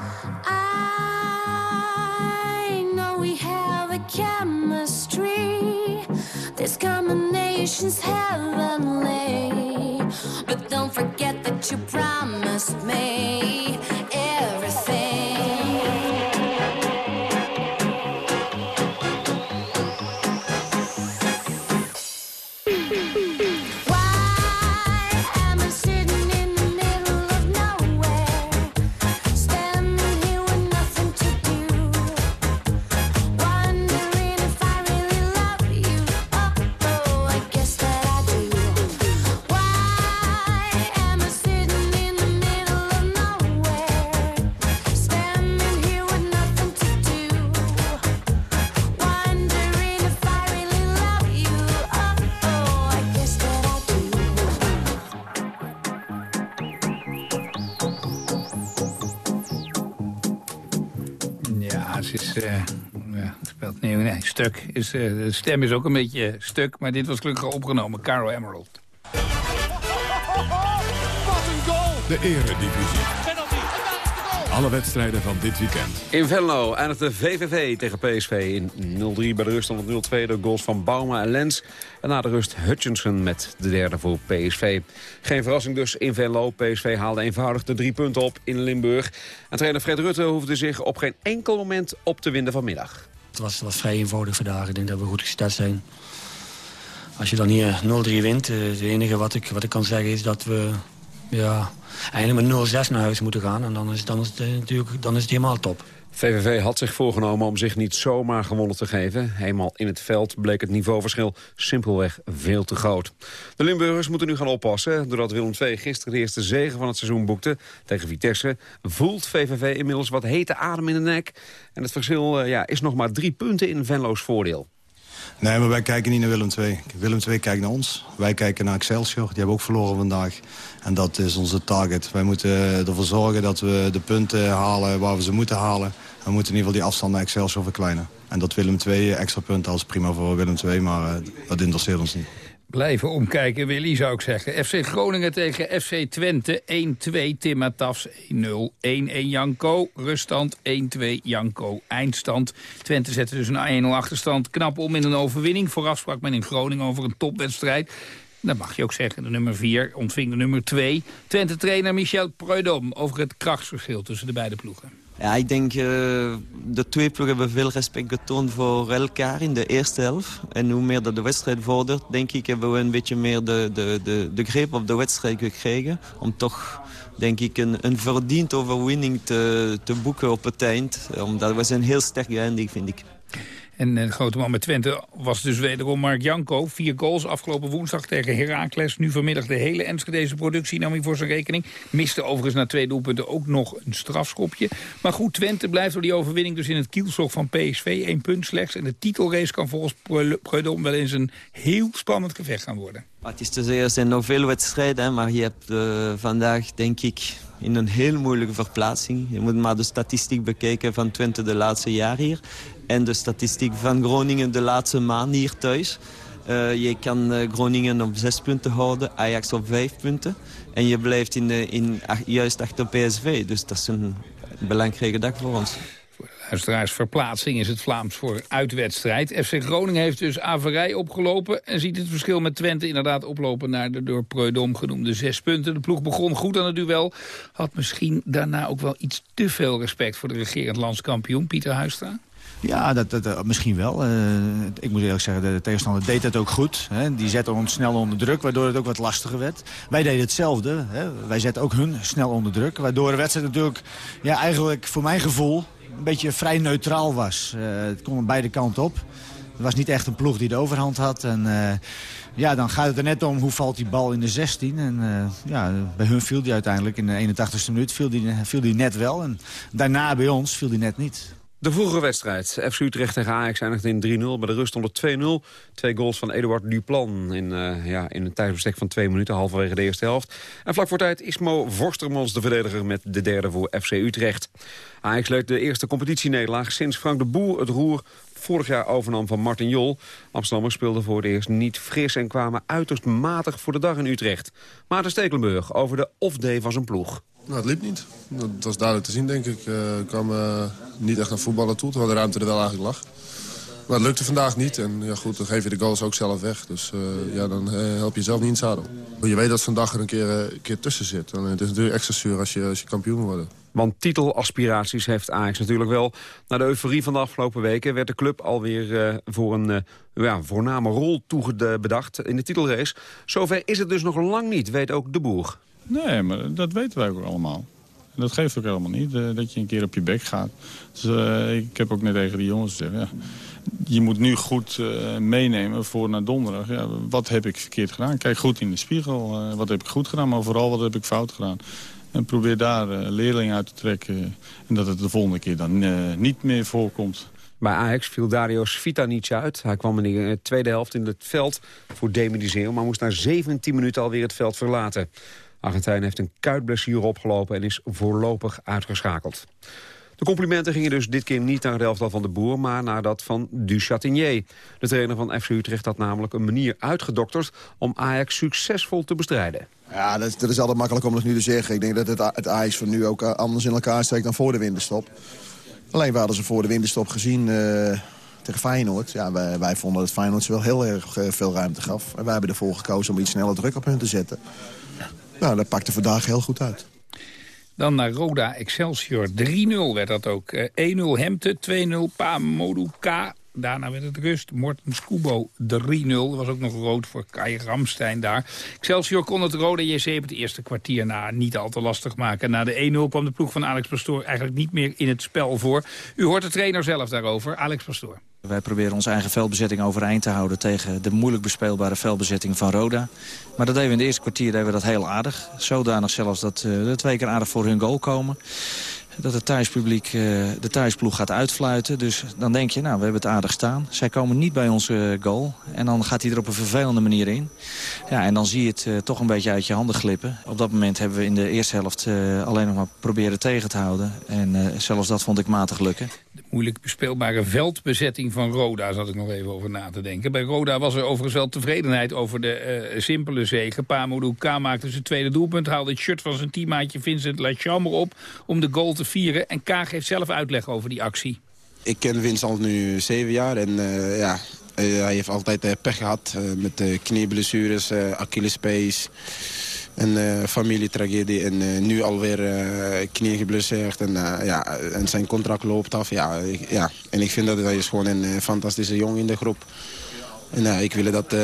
Speaker 5: Stuk. Is, eh, de stem is ook een beetje stuk, maar dit was gelukkig opgenomen. Caro Emerald.
Speaker 23: Wat een goal! De Eredivisie. Alle wedstrijden van dit weekend.
Speaker 7: In Venlo eindigde VVV tegen PSV in 0-3 bij de rust van 0-2 door goals van Bauma en Lens. En na de rust Hutchinson met de derde voor PSV. Geen verrassing dus in Venlo. PSV haalde eenvoudig de drie punten op in Limburg. En trainer Fred Rutte hoefde zich op geen enkel moment op te winden vanmiddag.
Speaker 9: Het was, was vrij eenvoudig vandaag. Ik denk dat we goed gestart zijn. Als je dan hier 0-3 wint, eh, het enige wat ik, wat ik kan zeggen is dat we ja, eigenlijk met 0-6 naar huis moeten gaan. En dan is, dan is, het, eh, natuurlijk, dan is het helemaal top.
Speaker 7: VVV had zich voorgenomen om zich niet zomaar gewonnen te geven. Eenmaal in het veld bleek het niveauverschil simpelweg veel te groot. De Limburgers moeten nu gaan oppassen. Doordat Willem II gisteren de eerste zege van het seizoen boekte tegen Vitesse... voelt VVV inmiddels wat hete adem in de nek. En het verschil eh, ja, is nog maar drie punten in Venlo's voordeel.
Speaker 32: Nee, maar wij kijken niet naar Willem II. Willem II kijkt naar ons. Wij kijken naar Excelsior. Die hebben ook verloren vandaag. En dat is onze target. Wij moeten ervoor zorgen dat we de punten halen waar we ze moeten halen. We moeten in ieder geval die afstand naar Excelsior verkleinen. En dat Willem II extra punten als prima voor Willem II, maar eh, dat interesseert ons niet.
Speaker 5: Blijven omkijken, Willy, zou ik zeggen. FC Groningen tegen FC Twente, 1-2, Tim Matafs, 1-0. 1-1 Janko, ruststand 1-2 Janko, eindstand. Twente zette dus een 1-0 achterstand. Knap om in een overwinning. Vooraf sprak men in Groningen over een topwedstrijd. Dat mag je ook zeggen. De nummer 4 ontving de nummer 2. Twente-trainer Michel Preudom over het krachtsverschil tussen de beide ploegen.
Speaker 33: Ja, ik denk uh, de twee ploegen hebben veel respect getoond voor elkaar in de eerste helft. En hoe meer dat de wedstrijd vordert, denk ik, hebben we een beetje meer de, de, de, de greep op de wedstrijd gekregen. Om toch, denk ik, een, een verdiend overwinning te, te boeken op het eind. Omdat we zijn heel sterk geëindigd, vind ik.
Speaker 5: En de grote man met Twente was dus wederom Mark Janko. Vier goals afgelopen woensdag tegen Heracles. Nu vanmiddag de hele Enschedeze productie nam hij voor zijn rekening. Miste overigens na twee doelpunten ook nog een strafschopje. Maar goed, Twente blijft door die overwinning dus in het kielzog van PSV. Eén punt slechts. En de titelrace kan volgens Preudom wel eens een heel spannend gevecht gaan worden.
Speaker 33: Het is te zeggen, zijn nog veel wedstrijden. Maar je hebt uh, vandaag, denk ik, in een heel moeilijke verplaatsing. Je moet maar de statistiek bekijken van Twente de laatste jaar hier. En de statistiek van Groningen de laatste maand hier thuis. Uh, je kan uh, Groningen op zes punten houden, Ajax op vijf punten. En je blijft in, de, in, juist achter PSV. Dus dat is een belangrijke dag voor ons.
Speaker 5: Luisteraars, verplaatsing is het Vlaams voor uitwedstrijd. FC Groningen heeft dus averij opgelopen... en ziet het verschil met Twente inderdaad oplopen... naar de door Preudom genoemde zes punten. De ploeg begon goed aan het duel. Had misschien daarna ook wel iets te veel respect... voor de regerend landskampioen, Pieter Huistra?
Speaker 17: Ja, dat, dat, misschien wel. Uh, ik moet eerlijk zeggen, de tegenstander deed het ook goed. Hè. Die zette ons snel onder druk, waardoor het ook wat lastiger werd. Wij deden hetzelfde. Hè. Wij zetten ook hun snel onder druk. Waardoor de wedstrijd natuurlijk, ja, eigenlijk voor mijn gevoel... een beetje vrij neutraal was. Uh, het kon beide kanten op. Het was niet echt een ploeg die de overhand had. En, ja, dan gaat het er net om hoe valt die bal in de 16. En ja, bij hun viel die uiteindelijk in de 81ste minuut viel die, viel die net wel. En daarna bij ons viel die net niet.
Speaker 7: De vroege wedstrijd. FC Utrecht tegen Ajax eindigde in 3-0. Bij de rust stond het 2-0. Twee goals van Eduard Duplan in, eh, ja, in een tijdsbestek van twee minuten, halverwege de eerste helft. En vlak voor tijd Ismo Vorstermans de verdediger met de derde voor FC Utrecht. Ajax leed de eerste competitienederlaag sinds Frank de Boer het roer vorig jaar overnam van Martin Jol. Amsterdammers speelden voor het eerst niet fris en kwamen uiterst matig voor de dag in Utrecht. Maarten Stekelenburg over de off-day van zijn ploeg.
Speaker 21: Nou, het liep niet. Dat was duidelijk te zien, denk ik. Ik kwam eh, niet echt naar voetballen toe, terwijl de ruimte er wel eigenlijk lag. Maar het lukte vandaag niet. En ja, goed, dan geef je de goals ook zelf weg. Dus eh, ja, dan eh, help je jezelf niet in het zadel. Je weet dat vandaag er een keer, een keer tussen zit. En het is natuurlijk extra zuur als je, als je kampioen worden.
Speaker 7: Want titelaspiraties heeft Ajax natuurlijk wel. Na de euforie van de afgelopen weken werd de club alweer voor een ja, voorname rol toebedacht in de titelrace. Zover is het dus nog lang niet, weet ook de boer.
Speaker 34: Nee, maar dat weten wij ook allemaal. En dat geeft ook helemaal niet, eh, dat je een keer op je bek gaat. Dus eh, ik heb ook net tegen die jongens gezegd... Ja, je moet nu goed eh, meenemen voor naar donderdag. Ja, wat heb ik verkeerd gedaan? Kijk goed in de spiegel. wat heb ik goed gedaan, maar vooral wat heb ik fout gedaan? En probeer daar leerlingen uit te trekken. En dat het de volgende keer dan niet meer voorkomt.
Speaker 7: Bij Ajax viel Dario Svitanic uit. Hij kwam in de tweede helft in het veld voor Demedizeo... maar moest na 17 minuten alweer het veld verlaten. Argentijn heeft een kuitblessure opgelopen en is voorlopig uitgeschakeld. De complimenten gingen dus dit keer niet naar het elftal van de Boer... maar naar dat van Du Chatinier. De trainer van FC Utrecht had namelijk een manier uitgedokterd... om Ajax succesvol te bestrijden.
Speaker 35: Ja, dat, is- altijd makkelijk om dat nu te zeggen. Ik denk dat het, het Ajax van nu ook eh, anders in elkaar steekt dan voor de winterstop. Alleen we hadden ze voor de winterstop gezien eh, tegen Feyenoord. Ja, wij, vonden dat Feyenoord ze wel heel erg eh, veel ruimte gaf. En wij hebben ervoor gekozen om iets sneller druk op hun te zetten. Nou, dat pakte vandaag heel goed uit.
Speaker 5: Dan naar Roda Excelsior. 3-0 werd dat ook. Eh, 1-0 Hemte, 2-0 Pamodu K. Daarna werd het rust. Morten Kubo 3-0. Er was ook nog rood voor Kai Ramstein daar. Excelsior kon het Roda JC op het eerste kwartier na niet al te lastig maken. Na de 1-0 kwam de ploeg van Alex Pastoor eigenlijk niet meer in het spel voor. U hoort de trainer zelf daarover, Alex Pastoor.
Speaker 32: Wij proberen onze eigen veldbezetting overeind te houden... tegen de moeilijk bespeelbare veldbezetting van Roda. Maar dat deden we in de eerste kwartier deden we dat heel aardig. Zodanig zelfs dat eh, de twee keer aardig voor hun goal komen. Dat het thuispubliek eh, de thuisploeg gaat uitfluiten. Dus dan denk je, nou, we hebben het aardig staan. Zij komen niet bij onze goal. En dan gaat hij er op een vervelende manier in. Ja, en dan zie je het eh, toch een beetje uit je handen glippen. Op dat moment hebben we in de eerste helft eh, alleen nog maar proberen tegen te houden. En eh, zelfs dat vond ik matig lukken.
Speaker 5: Moeilijk bespeelbare veldbezetting van Roda... zat ik nog even over na te denken. Bij Roda was er overigens wel tevredenheid over de eh, simpele zege. Pamoudou K maakte zijn tweede doelpunt... haalde het shirt van zijn teammaatje Vincent Lachambre op... om de goal te vieren. En K geeft zelf uitleg over die actie.
Speaker 36: Ik ken Vincent nu zeven jaar en eh, ja, eh, hij heeft altijd pech gehad eh, met knieblessures, Achillespees en eh, familietragedie. En eh, nu alweer eh knie geblesseerd en, ja, en zijn contract loopt af. Ja, ja. En ik vind dat hij is gewoon een fantastische jongen in de groep. En ik wil dat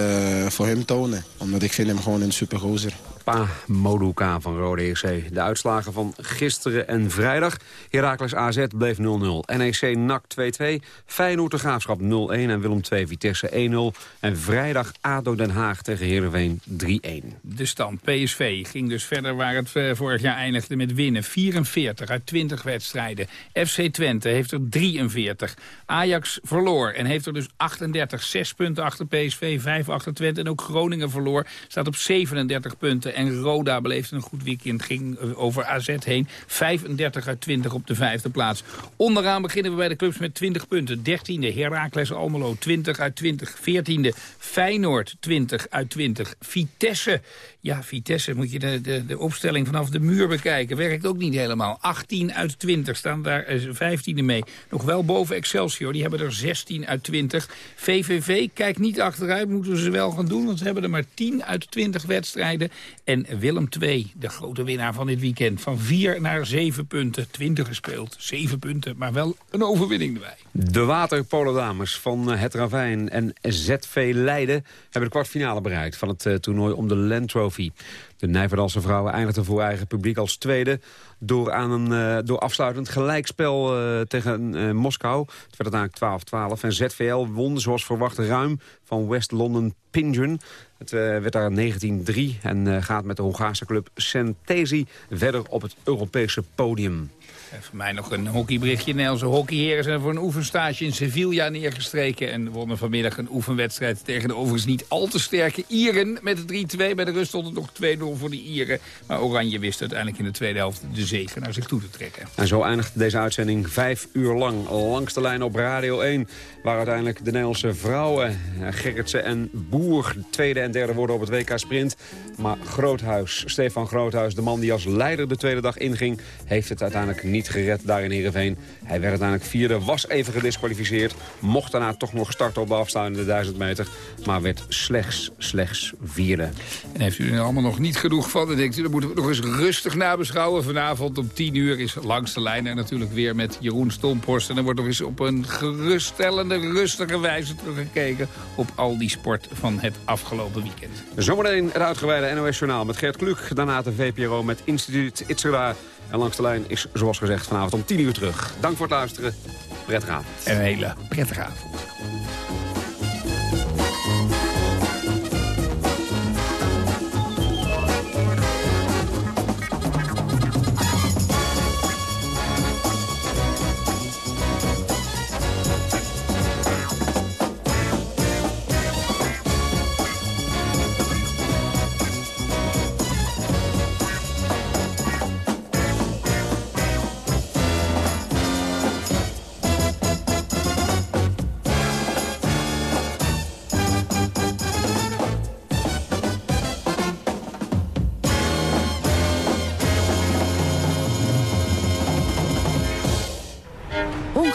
Speaker 36: voor hem tonen, omdat ik vind hem gewoon een supergozer.
Speaker 7: Pa Moduka van Rode EC. De uitslagen van gisteren en vrijdag. Heracles AZ bleef 0-0. NEC NAC 2-2. Feyenoord de Graafschap 0-1 en Willem 2 Vitesse 1-0. En vrijdag ADO Den Haag tegen Heerenveen 3-1.
Speaker 5: De stand PSV ging dus verder waar het eh, vorig jaar eindigde met winnen. 44 uit 20 wedstrijden. FC Twente heeft er 43. Ajax verloor en heeft er dus 38. 6 punten achter PSV, 5 achter Twente. En ook Groningen verloor, staat op 37 punten. En Roda beleefde een goed weekend, ging over AZ heen. 35 uit 20 op de vijfde plaats. Onderaan beginnen we bij de clubs met 20 punten. 13e Heracles Almelo, 20 uit 20. 14e Feyenoord, 20 uit 20. Vitesse, ja Vitesse moet je de, de, de opstelling vanaf de muur bekijken. Werkt ook niet helemaal. 18 uit 20 staan daar eh, 15e mee. Nog wel boven Excelsior, die hebben er 16 uit 20. VVV kijkt niet achteruit, moeten ze wel gaan doen. Want ze hebben er maar 10 uit 20 wedstrijden. En Willem II, de grote winnaar van dit weekend. Van 4 naar 7 punten. 20 gespeeld, 7 punten, maar wel een overwinning erbij.
Speaker 7: De waterpolodames van eh, Het Ravijn en ZV Leiden... hebben de kwartfinale bereikt van het eh, toernooi om de Land De Nijverdalse vrouwen eindigden voor eigen publiek als tweede... door, aan een, eh, door afsluitend gelijkspel eh, tegen eh, Moskou. Het werd uiteindelijk 12-12. En ZVL won zoals verwacht ruim van West London Pingen. Het werd daar 19-3 en gaat met de Hongaarse club Sentesi verder op het Europese podium.
Speaker 5: En voor mij nog een hockeyberichtje. Nederlandse hockeyheren zijn voor een oefenstage in Sevilla neergestreken... en wonnen vanmiddag een oefenwedstrijd tegen de overigens niet al te sterke Ieren... met 3-2. Bij de rust stond het nog 2-0 voor de Ieren. Maar Oranje wist uiteindelijk in de tweede helft de zege naar zich toe te trekken.
Speaker 7: En zo eindigt deze uitzending vijf uur lang. Langs de lijn op Radio 1. Waar uiteindelijk de Nederlandse vrouwen, eh, Gerritsen en Boer... tweede en derde worden op het WK Sprint. Maar Groothuis, Stefan Groothuis, de man die als leider de tweede dag inging... heeft het uiteindelijk niet gered daar in Heerenveen. Hij werd uiteindelijk vierde, was even gedisqualificeerd. Mocht daarna toch nog starten op de afstaande 1000 meter. Maar werd slechts, slechts vierde.
Speaker 5: En heeft u er allemaal nog niet genoeg van, dan denkt u... dan moeten we nog eens rustig nabeschouwen. Vanavond om 10 uur is langs de lijn er natuurlijk weer met Jeroen Stomphorst. En er wordt nog eens op een geruststellende, rustige wijze teruggekeken... op al die sport van het afgelopen weekend.
Speaker 7: Zometeen het uitgebreide NOS Journaal met Gert Kluk. Daarna de VPRO met Instituut Itzera. En langs de lijn is, zoals gezegd, vanavond om 10 uur terug. Dank voor het luisteren. Prettige avond.
Speaker 5: En een hele prettige avond.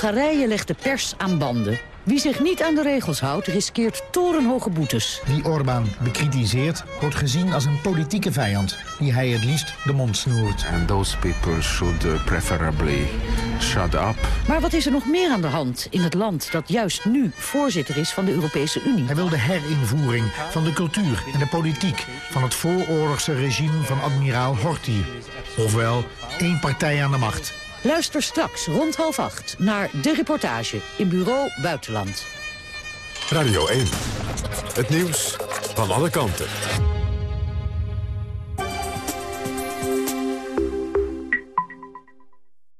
Speaker 37: Hongarije legt de pers aan banden. Wie zich niet aan de regels houdt, riskeert torenhoge boetes.
Speaker 38: Wie Orbán bekritiseert, wordt gezien als een politieke vijand... die hij het liefst de mond snoert.
Speaker 39: And those people should uh, preferably shut up.
Speaker 37: Maar wat is er nog meer aan de hand in het land dat juist nu voorzitter is van de Europese Unie?
Speaker 38: Hij wil de herinvoering van de cultuur en de politiek... van het vooroorlogse regime van admiraal Horthy. Ofwel, één partij aan de macht.
Speaker 37: Luister straks rond half acht naar de reportage in Bureau Buitenland.
Speaker 23: Radio 1. Het nieuws van alle kanten.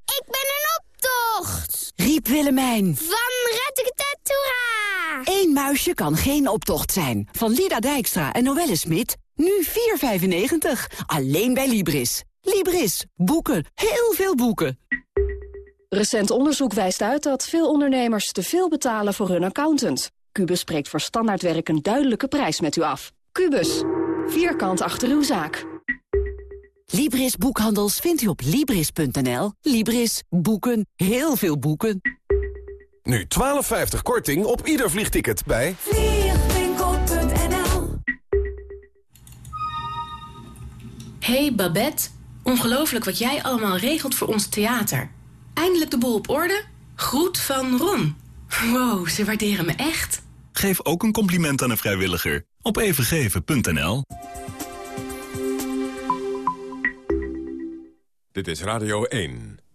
Speaker 40: Ik ben een optocht!
Speaker 41: Riep Willemijn.
Speaker 40: Van Rattatatura!
Speaker 41: Eén muisje kan geen optocht zijn. Van Lida Dijkstra en Noelle Smit. Nu 4,95. Alleen bij Libris. Libris. Boeken. Heel veel boeken.
Speaker 42: Recent onderzoek wijst uit dat veel ondernemers te veel betalen voor hun accountant. Cubus spreekt voor standaardwerk een duidelijke prijs met u af. Cubus. Vierkant achter uw zaak.
Speaker 41: Libris Boekhandels vindt u op Libris.nl. Libris. Boeken. Heel veel boeken.
Speaker 23: Nu 12,50 korting op ieder vliegticket bij...
Speaker 42: Vliegwinkel.nl
Speaker 43: Hey Babette, ongelooflijk wat jij allemaal regelt voor ons theater. Eindelijk de boel op orde? Groet van Ron. Wow, ze waarderen me echt.
Speaker 44: Geef ook een compliment aan een vrijwilliger op evengeven.nl.
Speaker 23: Dit is Radio 1.